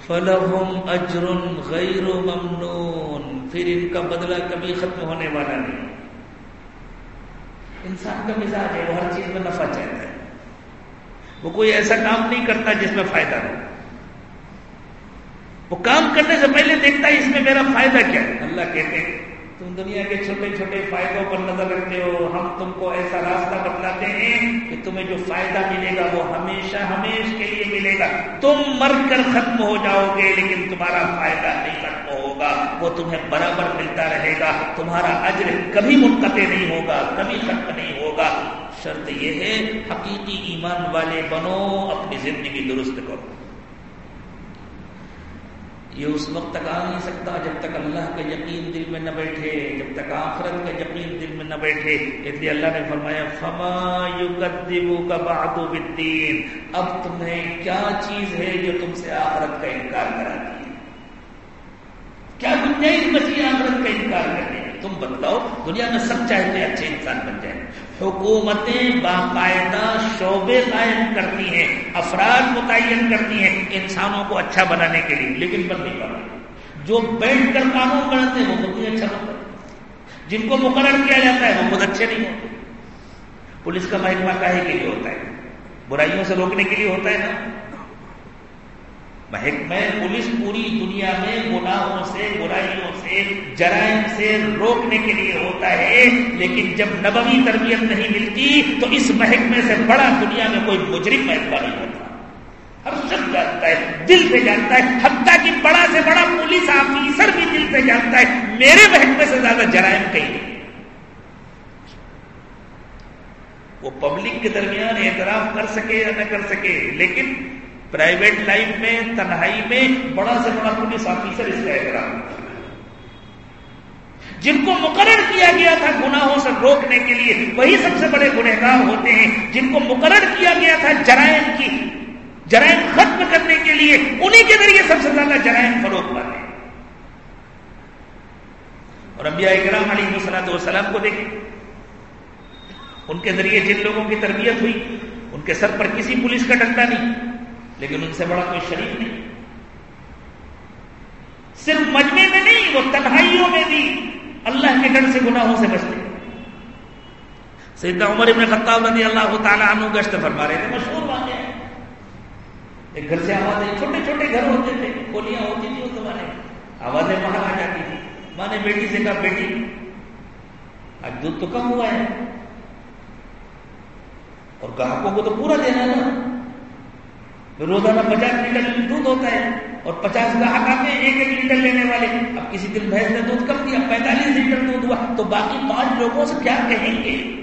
فلحم اجر غیر ممنون۔ پھر ان کا بدلہ کبھی ختم ہونے والا نہیں۔ انسان کا مزاج ہے، وہ ہر چیز میں نفع چاہتا ہے۔ وہ کوئی ایسا کام نہیں کرتا جس میں فائدہ ہو۔ وہ کام کرنے سے پہلے دیکھتا ہے اس میں میرا فائدہ کیا ہے؟ اللہ کہتے ہیں، تم دنیا کے چھوٹے چھوٹے فائدوں پر نظر رکھتے ہو، ہم تم کو ایسا راستہ بتلاتے ہیں کہ تمہیں جو فائدہ ملے گا وہ ہمیشہ ہمیش کے لیے ملے گا۔ تم مر کر ختم ہو جاؤ گے، لیکن تمہارا فائدہ نہیں ختم ہوگا۔ وہ تمہیں برابر ملتا رہے گا۔ تمہارا اجر کبھی منقطع نہیں ہوگا، کبھی ختم نہیں ہوگا۔ شرط یہ ہے، حقیقی ایمان والے بنو، اپنی زندگی درست کرو۔ یہ اس وقت تک آ نہیں سکتا جب تک اللہ کا یقین دل میں نہ بیٹھے، جب تک آخرت کا یقین دل میں نہ بیٹھے۔ اس لیے اللہ نے فرمایا، فما کا بہادو بالدین اب تمہیں کیا چیز ہے جو تم سے آخرت کا انکار کراتی ہے؟ کیا گنجائش مسیح آخرت کا انکار کرنے تم بتلاؤ دنیا میں سب چاہتے ہیں اچھے انسان بن جائیں۔ حکومتیں باقاعدہ شعبے قائم کرتی ہیں، افراد متعین کرتی ہیں انسانوں کو اچھا بنانے کے لیے، لیکن بند نہیں کر جو بیٹھ کر قانون بناتے ہیں، وہ خود ہی اچھا بنتا جن کو مقرر کیا جاتا ہے، وہ خود اچھے نہیں ہوتے۔ پولیس کا محکمہ کاہے کے لیے ہوتا ہے۔ برائیوں سے روکنے کے لیے ہوتا ہے نا۔ محکمہ پولیس پوری دنیا میں گناہوں سے، برائیوں سے، جرائم سے روکنے کے لیے ہوتا ہے، لیکن جب نبوی تربیت نہیں ملتی تو اس محکمے سے بڑا دنیا میں کوئی مجرم محکمہ نہیں ہوتا۔ ہر شخص جانتا ہے، دل سے جانتا ہے، حتیٰ کہ بڑا سے بڑا پولیس آفیسر بھی دل سے جانتا ہے، میرے محکمے سے زیادہ جرائم کہیں۔ نہیں وہ پبلک کے درمیان اعتراف کر سکے یا نہ کر سکے، لیکن پرائیویٹ لائف میں، تنہائی میں بڑا سے بڑا پولیس آفیسر اس کا احترام جن کو مقرر کیا گیا تھا گناہوں سے روکنے کے لیے، وہی سب سے بڑے گنہگار ہوتے ہیں۔ جن کو مقرر کیا گیا تھا جرائم کی، جرائم ختم کرنے کے لیے انہیں کے ذریعے سب سے زیادہ جرائم فروغ پاتے ہیں۔ اور انبیاء اکرام علیہ مسلط والسلام کو دیکھیں۔ ان کے ذریعے جن لوگوں کی تربیت ہوئی، ان کے سر پر کسی پولیس کا ڈنڈا نہیں۔ لیکن ان سے بڑا کوئی شریف نہیں۔ صرف مجمے میں نہیں، وہ تنہائیوں میں بھی اللہ کے ڈر سے گناہوں سے بچتے سیدنا عمر ابن خطاب رضی اللہ تعالیٰ عنہ گشت فرما رہے تھے، مشہور واقع ہے۔ ایک گھر سے آوازیں، چھوٹے چھوٹے گھر ہوتے تھے کھولیاں ہوتی تھی اس زمانے آوازیں باہر آ جاتی تھی ماں نے بیٹی سے کہا، بیٹی، آج دودھ تو کم ہوا ہے۔ اور گاہکوں کو تو پورا دینا نا۔ روزانہ پچاس لیٹر دودھ ہوتا ہے اور پچاس گاہک آتے ہیں، ایک ایک لیٹر لینے والے۔ اب کسی دن بھینس نے دودھ کم دیا، پینتالیس لیٹر دودھ ہوا، تو باقی پانچ لوگوں سے کیا کہیں گے؟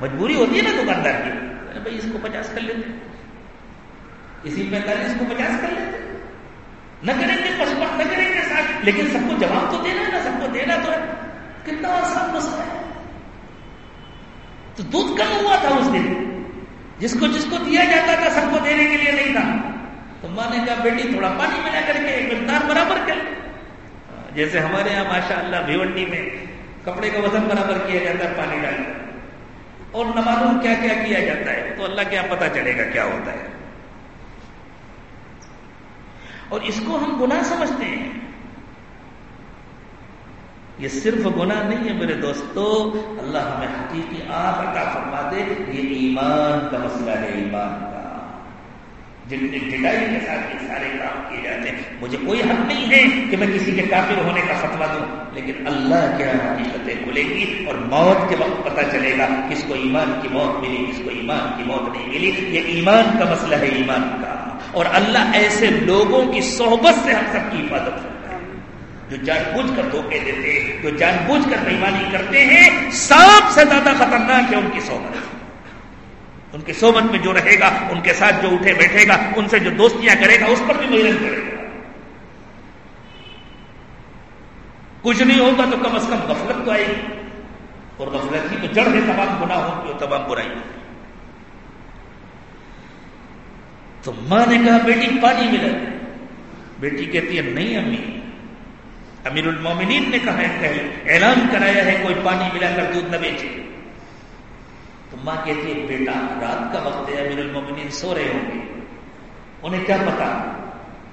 مجبوری ہوتی ہے نا دکاندار کی۔ بھائی، اس کو پچاس کر لیتے اسی پینتالیس کو پچاس کر لیتے نہ کریں گے پچپن، نہ کریں گے ساتھ لیکن سب کو جواب تو دینا ہے نا، سب کو دینا تو ہے۔ کتنا آسان مسئلہ ہے۔ تو دودھ کم ہوا تھا اس دن۔ جس کو جس کو دیا جاتا تھا سب کو دینے کے لیے نہیں تھا۔ تو ماں نے کہا، بیٹی، تھوڑا پانی ملا کر کے مقدار برابر کر۔ جیسے ہمارے یہاں ماشاء اللہ بھیونڈی میں کپڑے کا وزن برابر کیا جاتا ہے، پانی ڈال۔ کر اور نہ معلوم کیا کیا کیا جاتا ہے، تو اللہ کیا پتا چلے گا کیا ہوتا ہے۔ اور اس کو ہم گناہ سمجھتے ہیں۔ یہ صرف گناہ نہیں ہے میرے دوستو، اللہ ہمیں حقیقی آنکھ عطا فرما دے، یہ ایمان کا مسئلہ ہے، ایمان کا۔ جن ڈٹائی کے ساتھ یہ سارے کام کیے جاتے ہیں، مجھے کوئی حق نہیں ہے کہ میں کسی کے کافر ہونے کا فتوا دوں، لیکن اللہ کیا حقیقتیں کھلے گی اور موت کے وقت پتہ چلے گا کس کو ایمان کی موت ملی، کس کو ایمان کی موت نہیں ملی۔ یہ ایمان کا مسئلہ ہے، ایمان کا۔ اور اللہ ایسے لوگوں کی صحبت سے ہم سب کی حفاظت کرتا جو جان بوجھ کر دھوکے دیتے جو جان بوجھ کر بےمانی کرتے ہیں، سب سے زیادہ خطرناک ہے ان کی صحبت۔ ان کی صحبت میں جو رہے گا، ان کے ساتھ جو اٹھے بیٹھے گا، ان سے جو دوستیاں کرے گا، اس پر بھی محنت کرے گا۔ کچھ نہیں ہوگا تو کم از کم غفلت تو آئے گی۔ اور غفلت ہی تو جڑ ہے، تمام گنا ہو اور تمام برائی تو ماں نے کہا، بیٹی پانی ملا بیٹی کہتی ہے، نہیں امی امیر المومنین نے کہا ہے اعلان کرایا ہے، کوئی پانی ملا کر دودھ نہ بیچے۔ تو ماں کہتی ہے، بیٹا، رات کا وقت ہے، امیر المومنین سو رہے ہوں گے۔ انہیں کیا پتا؟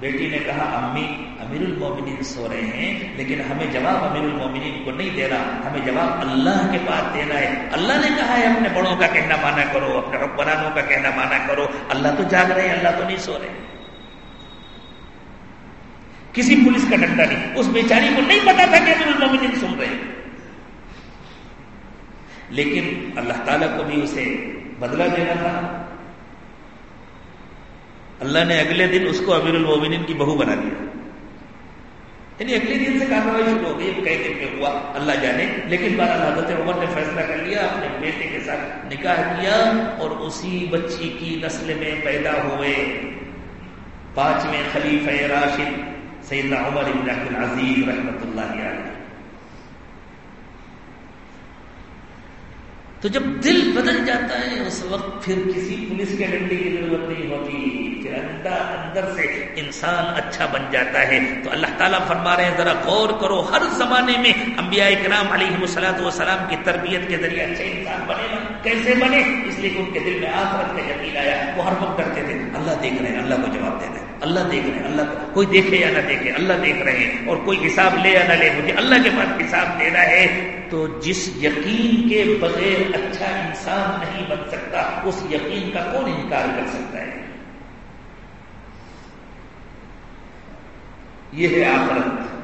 بیٹی نے کہا، امی، امیر المومنین سو رہے ہیں، لیکن ہمیں جواب امیر المومنین کو نہیں دے رہا۔ ہمیں جواب اللہ کے پاس دینا ہے۔ اللہ نے کہا ہے، اپنے بڑوں کا کہنا مانا کرو، اپنے حکمرانوں کا کہنا مانا کرو۔ اللہ تو جاگ رہے ہیں، اللہ تو نہیں سو رہے۔ کسی پولیس کا ڈنڈا نہیں۔ اس بیچاری کو نہیں پتا تھا کہ امیر المومنین سن رہے ہیں۔ لیکن اللہ تعالیٰ کو بھی اسے بدلہ دینا تھا۔ اللہ نے اگلے دن اس کو امیر المومنین کی بہو بنا دیا۔ یعنی اگلے دن سے کاروائی شروع ہو گئی۔ کئی دن میں ہوا۔ اللہ جانے۔ لیکن بعد حضرت عمر نے فیصلہ کر لیا، اپنے بیٹے کے ساتھ نکاح کیا اور اسی بچی کی نسل میں پیدا ہوئے۔ پانچویں خلیفہ راشد۔ سیدنا عمر ابن عبد العزیز رحمت اللہ علیہ۔ تو جب دل بدل جاتا ہے، اس وقت پھر کسی پولیس کے ڈنڈے کی ضرورت نہیں ہوتی۔ پھر اندر اندر سے انسان اچھا بن جاتا ہے۔ تو اللہ تعالیٰ فرما رہے ہیں، ذرا غور کرو، ہر زمانے میں انبیاء کرام علیہ وسلاۃ والسلام کی تربیت کے ذریعے اچھے انسان بنے۔ کیسے بنے؟ اس لیے کہ ان کے دل میں آخرت کا یقین آیا، وہ ہر وقت ڈرتے تھے۔ اللہ دیکھ رہے ہیں، اللہ کو جواب دے رہے ہیں۔ اللہ دیکھ رہے ہیں۔ اللہ کوئی دیکھے یا نہ دیکھے، اللہ دیکھ رہے ہیں۔ اور کوئی حساب لے یا نہ لے، مجھے اللہ کے پاس حساب دینا ہے۔ تو جس یقین کے بغیر اچھا انسان نہیں بن سکتا، اس یقین کا کون انکار کر سکتا ہے؟ یہ ہے آخرت۔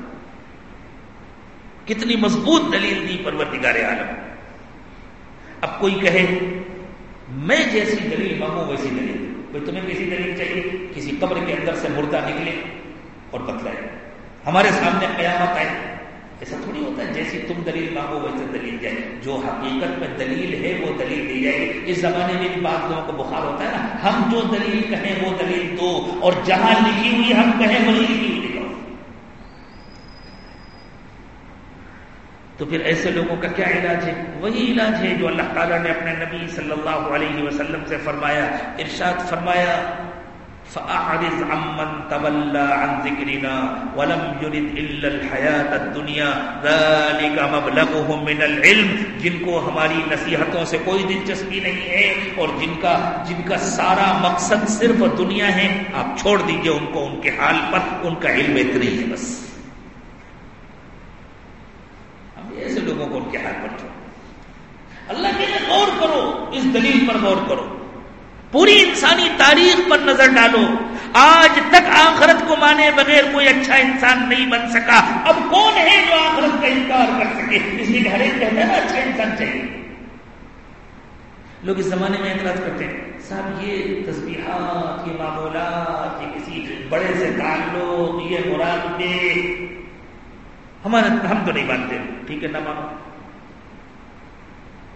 کتنی مضبوط دلیل دی پروردگار عالم۔ اب کوئی کہے، میں جیسی دلیل مانگوں ویسی دلیل۔ بھائی تمہیں کسی دلیل چاہیے کسی قبر کے اندر سے مردہ نکلے اور بتلائے۔ ہمارے سامنے قیامت آئے۔ ایسا تھوڑی ہوتا ہے جیسی تم دلیل مانگو ویسے دلیل جائے۔ جو حقیقت میں دلیل ہے وہ دلیل دی جائے۔ گی اس زمانے میں بھی بعض لوگوں کو بخار ہوتا ہے نا۔ ہم جو دلیل کہیں وہ دلیل دو اور جہاں لکھی ہوئی ہم کہیں وہی لکھی ہوئی لکھو تو پھر ایسے لوگوں کا کیا علاج ہے؟ وہی علاج ہے جو اللہ تعالیٰ نے اپنے نبی صلی اللہ علیہ وسلم سے فرمایا، ارشاد فرمایا، فأعرض عمن تولى عن ذكرنا ولم يرد إلا الحياة الدنيا ذلك مبلغهم من العلم جن کو ہماری نصیحتوں سے کوئی دلچسپی نہیں ہے اور جن کا جن کا سارا مقصد صرف دنیا ہے، آپ چھوڑ دیجیے ان کو، ان کے حال پر، ان کا علم اتنی ہے، بس۔ ہم ایسے لوگوں کو ان کے حال پر چھوڑ اللہ کے لیے غور کرو، اس دلیل پر غور کرو۔ پوری انسانی تاریخ پر نظر ڈالو۔ آج تک آخرت کو مانے بغیر کوئی اچھا انسان نہیں بن سکا۔ اب کون ہے جو آخرت کا انکار کر سکے؟ اس لیے ہر ایک کہتے ہیں نا اچھا انسان چاہیے۔ لوگ اس زمانے میں اعتراض کرتے ہیں، صاحب، یہ تصویرات یہ معمولات، یہ کسی بڑے سے تعلق، یہ مراد ہمارا ہم تو نہیں مانتے۔ ٹھیک ہے، نہ مانو۔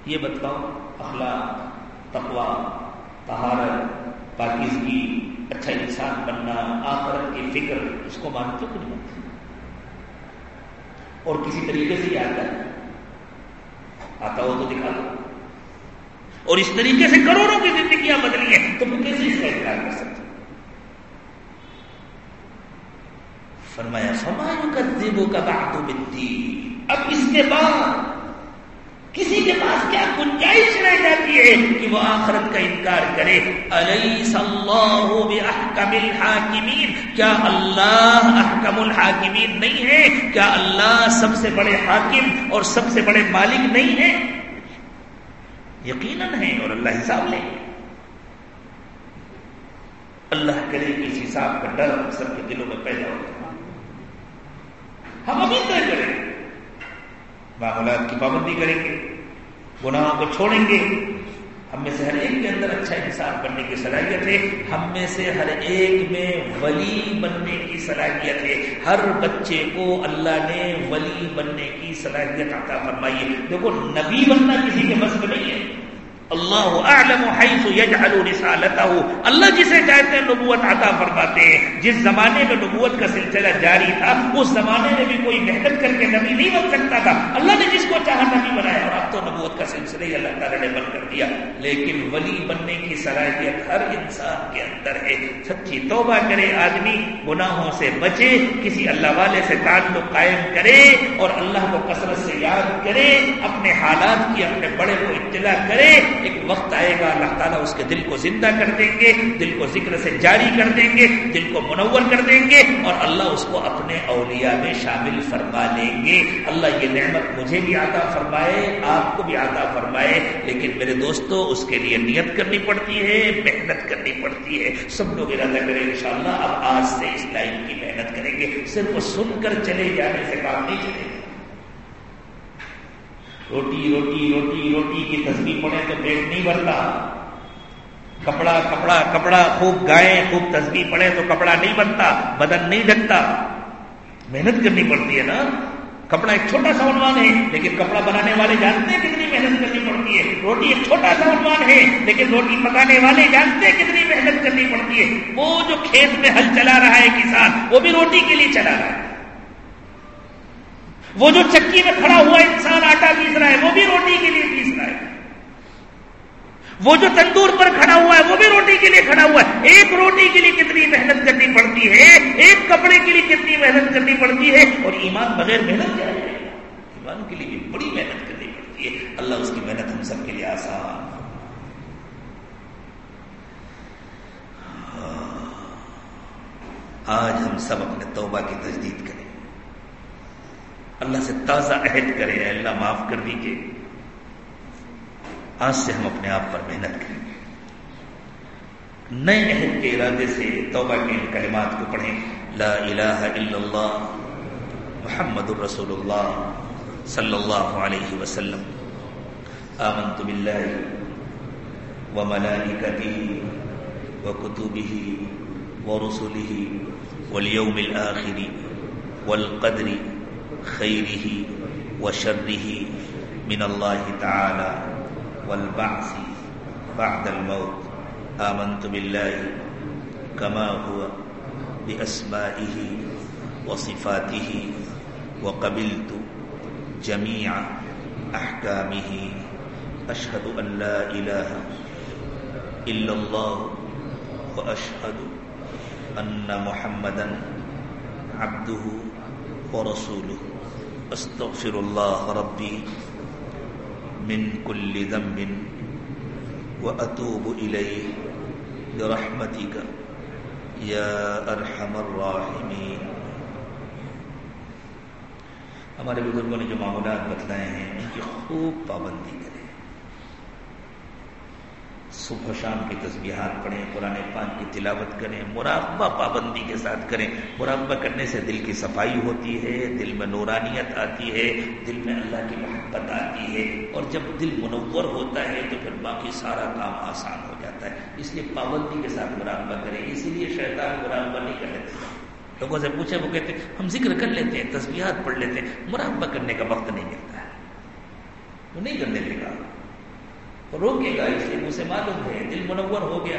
یہ بتاؤ اخلاق تقوا طہارت، پاکیزگی اچھا انسان بننا، آخرت کی فکر، اس کو مانتے کچھ مانتے؟ اور کسی طریقے سے یہ آتا ہے آتا ہو تو دکھا دو۔ اور اس طریقے سے کروڑوں کی زندگیاں بدلی ہیں، تو پھر کیسے اس کا انکار کر سکتے فرمایا فرمایا کر دیبو کا بات اب اس کے بعد کسی کے پاس کیا گنجائش رہ جاتی ہے کہ وہ آخرت کا انکار کرے؟ علیہ اللہ بحکم الحاکمین۔ کیا اللہ احکم الحاکمین نہیں ہے؟ کیا اللہ سب سے بڑے حاکم اور سب سے بڑے مالک نہیں ہے؟ یقیناً ہے اور اللہ حساب لے۔ اللہ کرے کہ اس حساب کا ڈر سب کے دلوں میں پیدا ہو ہم ابھی طے کریں معاملات کی پابندی کریں گے، گناہوں کو چھوڑیں گے۔ ہم میں سے ہر ایک کے اندر اچھا انسان بننے کی صلاحیت ہے۔ ہم میں سے ہر ایک میں ولی بننے کی صلاحیت ہے۔ ہر بچے کو اللہ نے ولی بننے کی صلاحیت عطا فرمائی ہے۔ دیکھو، نبی بننا کسی کے بس میں نہیں ہے۔ اللہ اعلم حیث یجعل رسالتہ۔ اللہ جسے چاہتے ہیں نبوت عطا فرماتے ہیں۔ جس زمانے میں نبوت کا سلسلہ جاری تھا، اس زمانے میں بھی کوئی محنت کر کے نبی نہیں بن سکتا تھا۔ اللہ نے جس کو چاہا نبی بنایا اور اب تو نبوت کا سلسلہ ہی اللہ تعالیٰ نے بند کر دیا۔ لیکن ولی بننے کی صلاحیت ہر انسان کے اندر ہے۔ سچی توبہ کرے آدمی، گناہوں سے بچے، کسی اللہ والے سے تعلق قائم کرے اور اللہ کو کثرت سے یاد کرے، اپنے حالات کی اپنے بڑے کو اطلاع کرے۔ ایک وقت آئے گا، اللہ تعالیٰ اس کے دل کو زندہ کر دیں گے، دل کو ذکر سے جاری کر دیں گے، دل کو منور کر دیں گے اور اللہ اس کو اپنے اولیاء میں شامل فرما لیں گے۔ اللہ یہ نعمت مجھے بھی عطا فرمائے، آپ کو بھی عطا فرمائے، لیکن میرے دوستوں اس کے لیے نیت کرنی پڑتی ہے، محنت کرنی پڑتی ہے۔ سب لوگ ارادہ کریں انشاءاللہ، اب آج سے اس لائن کی محنت کریں گے، صرف سن کر چلے جانے سے کام نہیں چلے گا۔ روٹی روٹی روٹی روٹی کی تصویر پڑے تو پیٹ نہیں بھرتا۔ کپڑا کپڑا کپڑا خوب گائے خوب تصویر پڑے تو کپڑا نہیں بنتا، بدن نہیں ڈھکتا محنت کرنی پڑتی ہے نا۔ کپڑا ایک چھوٹا سا عنوان ہے، لیکن کپڑا بنانے والے جانتے ہیں کتنی محنت کرنی پڑتی ہے۔ روٹی ایک چھوٹا سا عنوان ہے، لیکن روٹی پکانے والے جانتے ہیں کتنی محنت کرنی پڑتی ہے۔ وہ جو کھیت میں ہل چلا رہا ہے کسان، وہ بھی روٹی کے لیے چلا رہا ہے۔ وہ جو چکی میں کھڑا ہوا انسان آٹا پیس رہا ہے، وہ بھی روٹی کے لیے پیس رہا ہے۔ وہ جو تندور پر کھڑا ہوا ہے، وہ بھی روٹی کے لیے کھڑا ہوا ہے۔ ایک روٹی کے لیے کتنی محنت کرنی پڑتی ہے، ایک کپڑے کے لیے کتنی محنت کرنی پڑتی ہے۔ اور ایمان بغیر محنت کیا ہے؟ ایمان کے لیے بڑی محنت کرنی پڑتی ہے۔ اللہ اس کی محنت ہم سب کے لیے آسان آج ہم سب اپنے توبہ کی تجدید کریں۔ اللہ سے تازہ عہد کریں اللہ معاف کر دیجیے آج سے ہم اپنے آپ پر محنت کریں گے۔ نئے عہد کے ارادے سے توبہ کے کلمات کو پڑھیں۔ لا الہ الا اللہ، محمد الرسول اللہ صلی اللہ علیہ وسلم۔ آمنت باللہ وملائکته وكتبه ورسله واليوم الآخر والقدر۔ خيره وشره من الله تعالى والبعث بعد الموت. آمنت بالله كما هو بأسمائه وصفاته وقبلت جميع أحكامه. أشهد أن لا إله إلا الله وأشهد أن محمدا عبده ورسوله. استغفر اللہ ربی من كل ذنب واتوب إليه برحمتک یا ارحم الراحمین ہمارے بزرگوں نے جو معمولات بتلائے ہیں، ان کی خوب پابندی کریں صبح و شام کی تسبیحات پڑھیں، قرآن پاک کی تلاوت کریں، مراقبہ پابندی کے ساتھ کریں۔ مراقبہ کرنے سے دل کی صفائی ہوتی ہے، دل میں نورانیت آتی ہے، دل میں اللہ کی محبت آتی ہے۔ اور جب دل منور ہوتا ہے تو پھر باقی سارا کام آسان ہو جاتا ہے۔ اس لیے پابندی کے ساتھ مراقبہ کریں اسی لیے شیطان مراقبہ نہیں کر لیتے لوگوں سے پوچھے وہ کہتے ہیں، ہم ذکر کر لیتے ہیں تصویرات پڑھ لیتے ہیں، مراقبہ کرنے کا وقت نہیں ملتا ہے۔ وہ نہیں کرنے دے گا۔ روکے گا، اس لیے اسے معلوم ہے، دل منور ہو گیا۔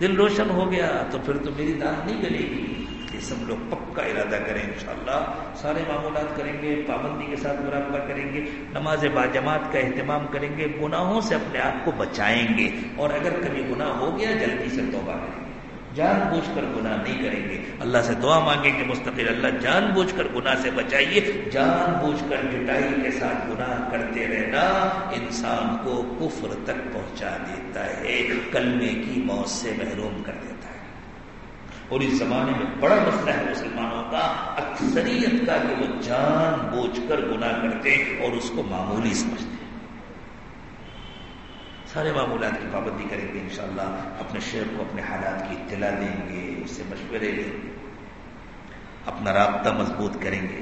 دل روشن ہو گیا، تو پھر تو میری دان نہیں گلے گی۔ یہ سب لوگ پکا ارادہ کریں، انشاءاللہ سارے معمولات کریں گے، پابندی کے ساتھ مراقبہ کریں گے، نماز با جماعت کا اہتمام کریں گے، گناہوں سے اپنے آپ کو بچائیں گے۔ اور اگر کبھی گناہ ہو گیا، جلدی سے توبہ کریں۔ گے جان بوجھ کر گناہ نہیں کریں گے۔ اللہ سے دعا مانگیں گے مستقل اللہ جان بوجھ کر گناہ سے بچائیے۔ جان بوجھ کر جٹائی کے ساتھ گناہ کرتے رہنا انسان کو کفر تک پہنچا دیتا ہے، کلمے کی موت سے محروم کر دیتا ہے۔ اور اس زمانے میں بڑا مسئلہ ہے مسلمانوں کا، اکثریت کا کہ وہ جان بوجھ کر گناہ کرتے اور اس کو معمولی سمجھتے سارے معمولات کی پابندی کریں گے انشاءاللہ، اپنے شعر کو، اپنے حالات کی اطلاع دیں گے، اس سے مشورے لیں گے، اپنا رابطہ مضبوط کریں گے۔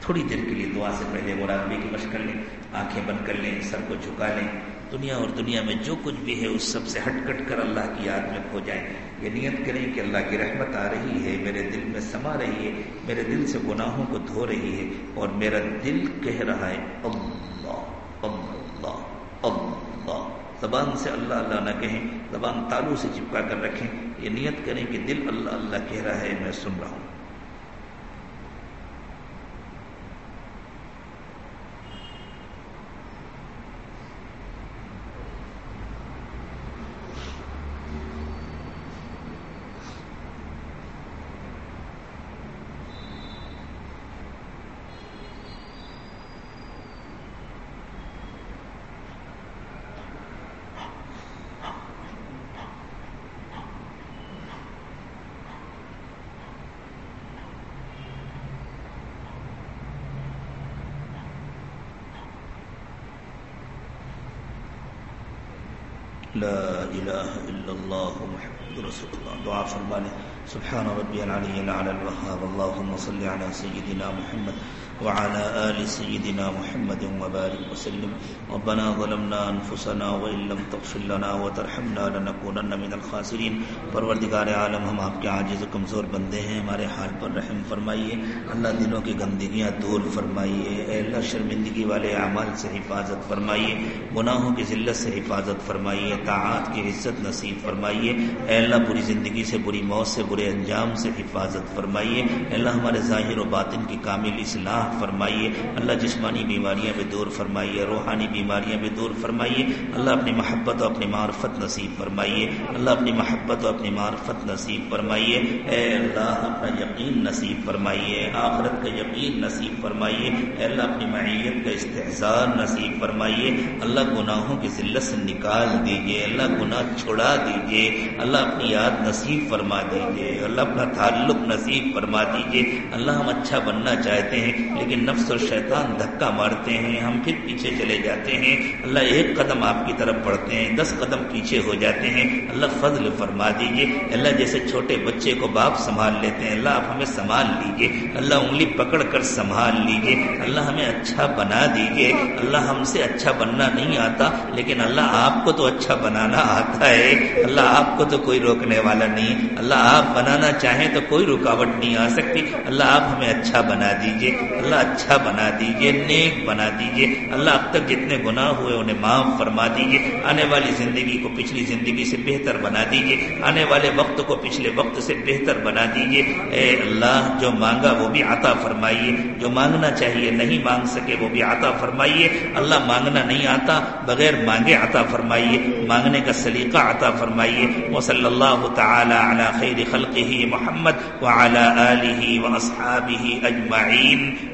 تھوڑی دیر کے لیے دعا سے پہلے مراقبے کی مشق کر لیں، آنکھیں بند کر لیں، سر کو جھکا لیں۔ دنیا اور دنیا میں جو کچھ بھی ہے، اس سب سے ہٹ کٹ کر اللہ کی یاد میں کھو جائیں۔ یہ نیت کریں کہ اللہ کی رحمت آ رہی ہے، میرے دل میں سما رہی ہے، میرے دل سے گناہوں کو دھو رہی ہے اور میرا دل کہہ رہا ہے اللہ اللہ اللہ۔ زبان سے اللہ اللہ نہ کہیں، زبان تالو سے چپکا کر رکھیں۔ یہ نیت کریں کہ دل اللہ اللہ کہہ رہا ہے، میں سن رہا ہوں۔ إله إلا الله محمد رسول الله. دعاء فرمانه سبحان ربي العلي العلى الوهاب. اللهم صل على سيدنا محمد وعلى آل سيدنا محمد وبارك وسلم. ربنا ظلمنا أنفسنا وإن لم تغفر لنا وترحمنا لنكونن من الخاسرين. پروردگار عالم، ہم آپ کے عاجز کمزور بندے ہیں، ہمارے حال پر رحم فرمائیے، اللہ دلوں کی گندگیاں دور فرمائیے، اے اللہ شرمندگی والے اعمال سے حفاظت فرمائیے، گناہوں کی ذلت سے حفاظت فرمائیے طاعات کی عزت نصیب فرمائیے، اے اللہ بری زندگی سے بری موت سے برے انجام سے حفاظت فرمائیے، اے اللہ ہمارے ظاہر و باطن کی کامل اصلاح فرمائیے۔ اللہ جسمانی بیماریاں بھی دور فرمائیے، روحانی بیماریاں بھی دور فرمائیے۔ اللہ اپنی محبت و اپنی معرفت نصیب فرمائیے۔ اللہ اپنی محبت و اپنی معرفت نصیب فرمائیے۔ اے اللہ، اپنا یقین نصیب فرمائیے۔ آخرت کا یقین نصیب فرمائیے۔ اے اللہ، اپنی معیت کا استحصال نصیب فرمائیے۔ اللہ گناہوں کی ذلت سے نکال دیجیے۔ اللہ گناہ چھڑا دیجیے۔ اللہ اپنی یاد نصیب فرما دیجیے۔ اللہ اپنا تعلق نصیب فرما دیجیے۔ اللہ ہم اچھا بننا چاہتے ہیں۔ لیکن نفس اور شیطان دھکا مارتے ہیں، ہم پھر پیچھے چلے جاتے ہیں۔ اللہ ایک قدم آپ کی طرف بڑھتے ہیں، دس قدم پیچھے ہو جاتے ہیں۔ اللہ فضل فرما دیجیے اللہ جیسے چھوٹے بچے کو باپ سنبھال لیتے ہیں۔ اللہ آپ ہمیں سنبھال لیجیے اللہ انگلی پکڑ کر سنبھال لیجیے اللہ ہمیں اچھا بنا دیجیے اللہ ہم سے اچھا بننا نہیں آتا، لیکن اللہ آپ کو تو اچھا بنانا آتا ہے۔ اللہ آپ کو تو کوئی روکنے والا نہیں۔ اللہ آپ بنانا چاہیں تو کوئی رکاوٹ نہیں آ سکتی۔ اللہ آپ ہمیں اچھا بنا دیجیے اللہ اللہ اچھا بنا دیجیے، نیک بنا دیجیے۔ اللہ اب تک جتنے گناہ ہوئے انہیں معاف فرما دیجیے۔ آنے والی زندگی کو پچھلی زندگی سے بہتر بنا دیجیے۔ آنے والے وقت کو پچھلے وقت سے بہتر بنا دیجیے۔ اے اللہ، جو مانگا وہ بھی عطا فرمائیے۔ جو مانگنا چاہیے نہیں مانگ سکے وہ بھی عطا فرمائیے۔ اللہ مانگنا نہیں آتا، بغیر مانگے عطا فرمائیے۔ مانگنے کا سلیقہ عطا فرمائیے۔ وہ صلی اللہ تعالی علی خیر خلقه محمد وعلى آله وأصحابه أجمعين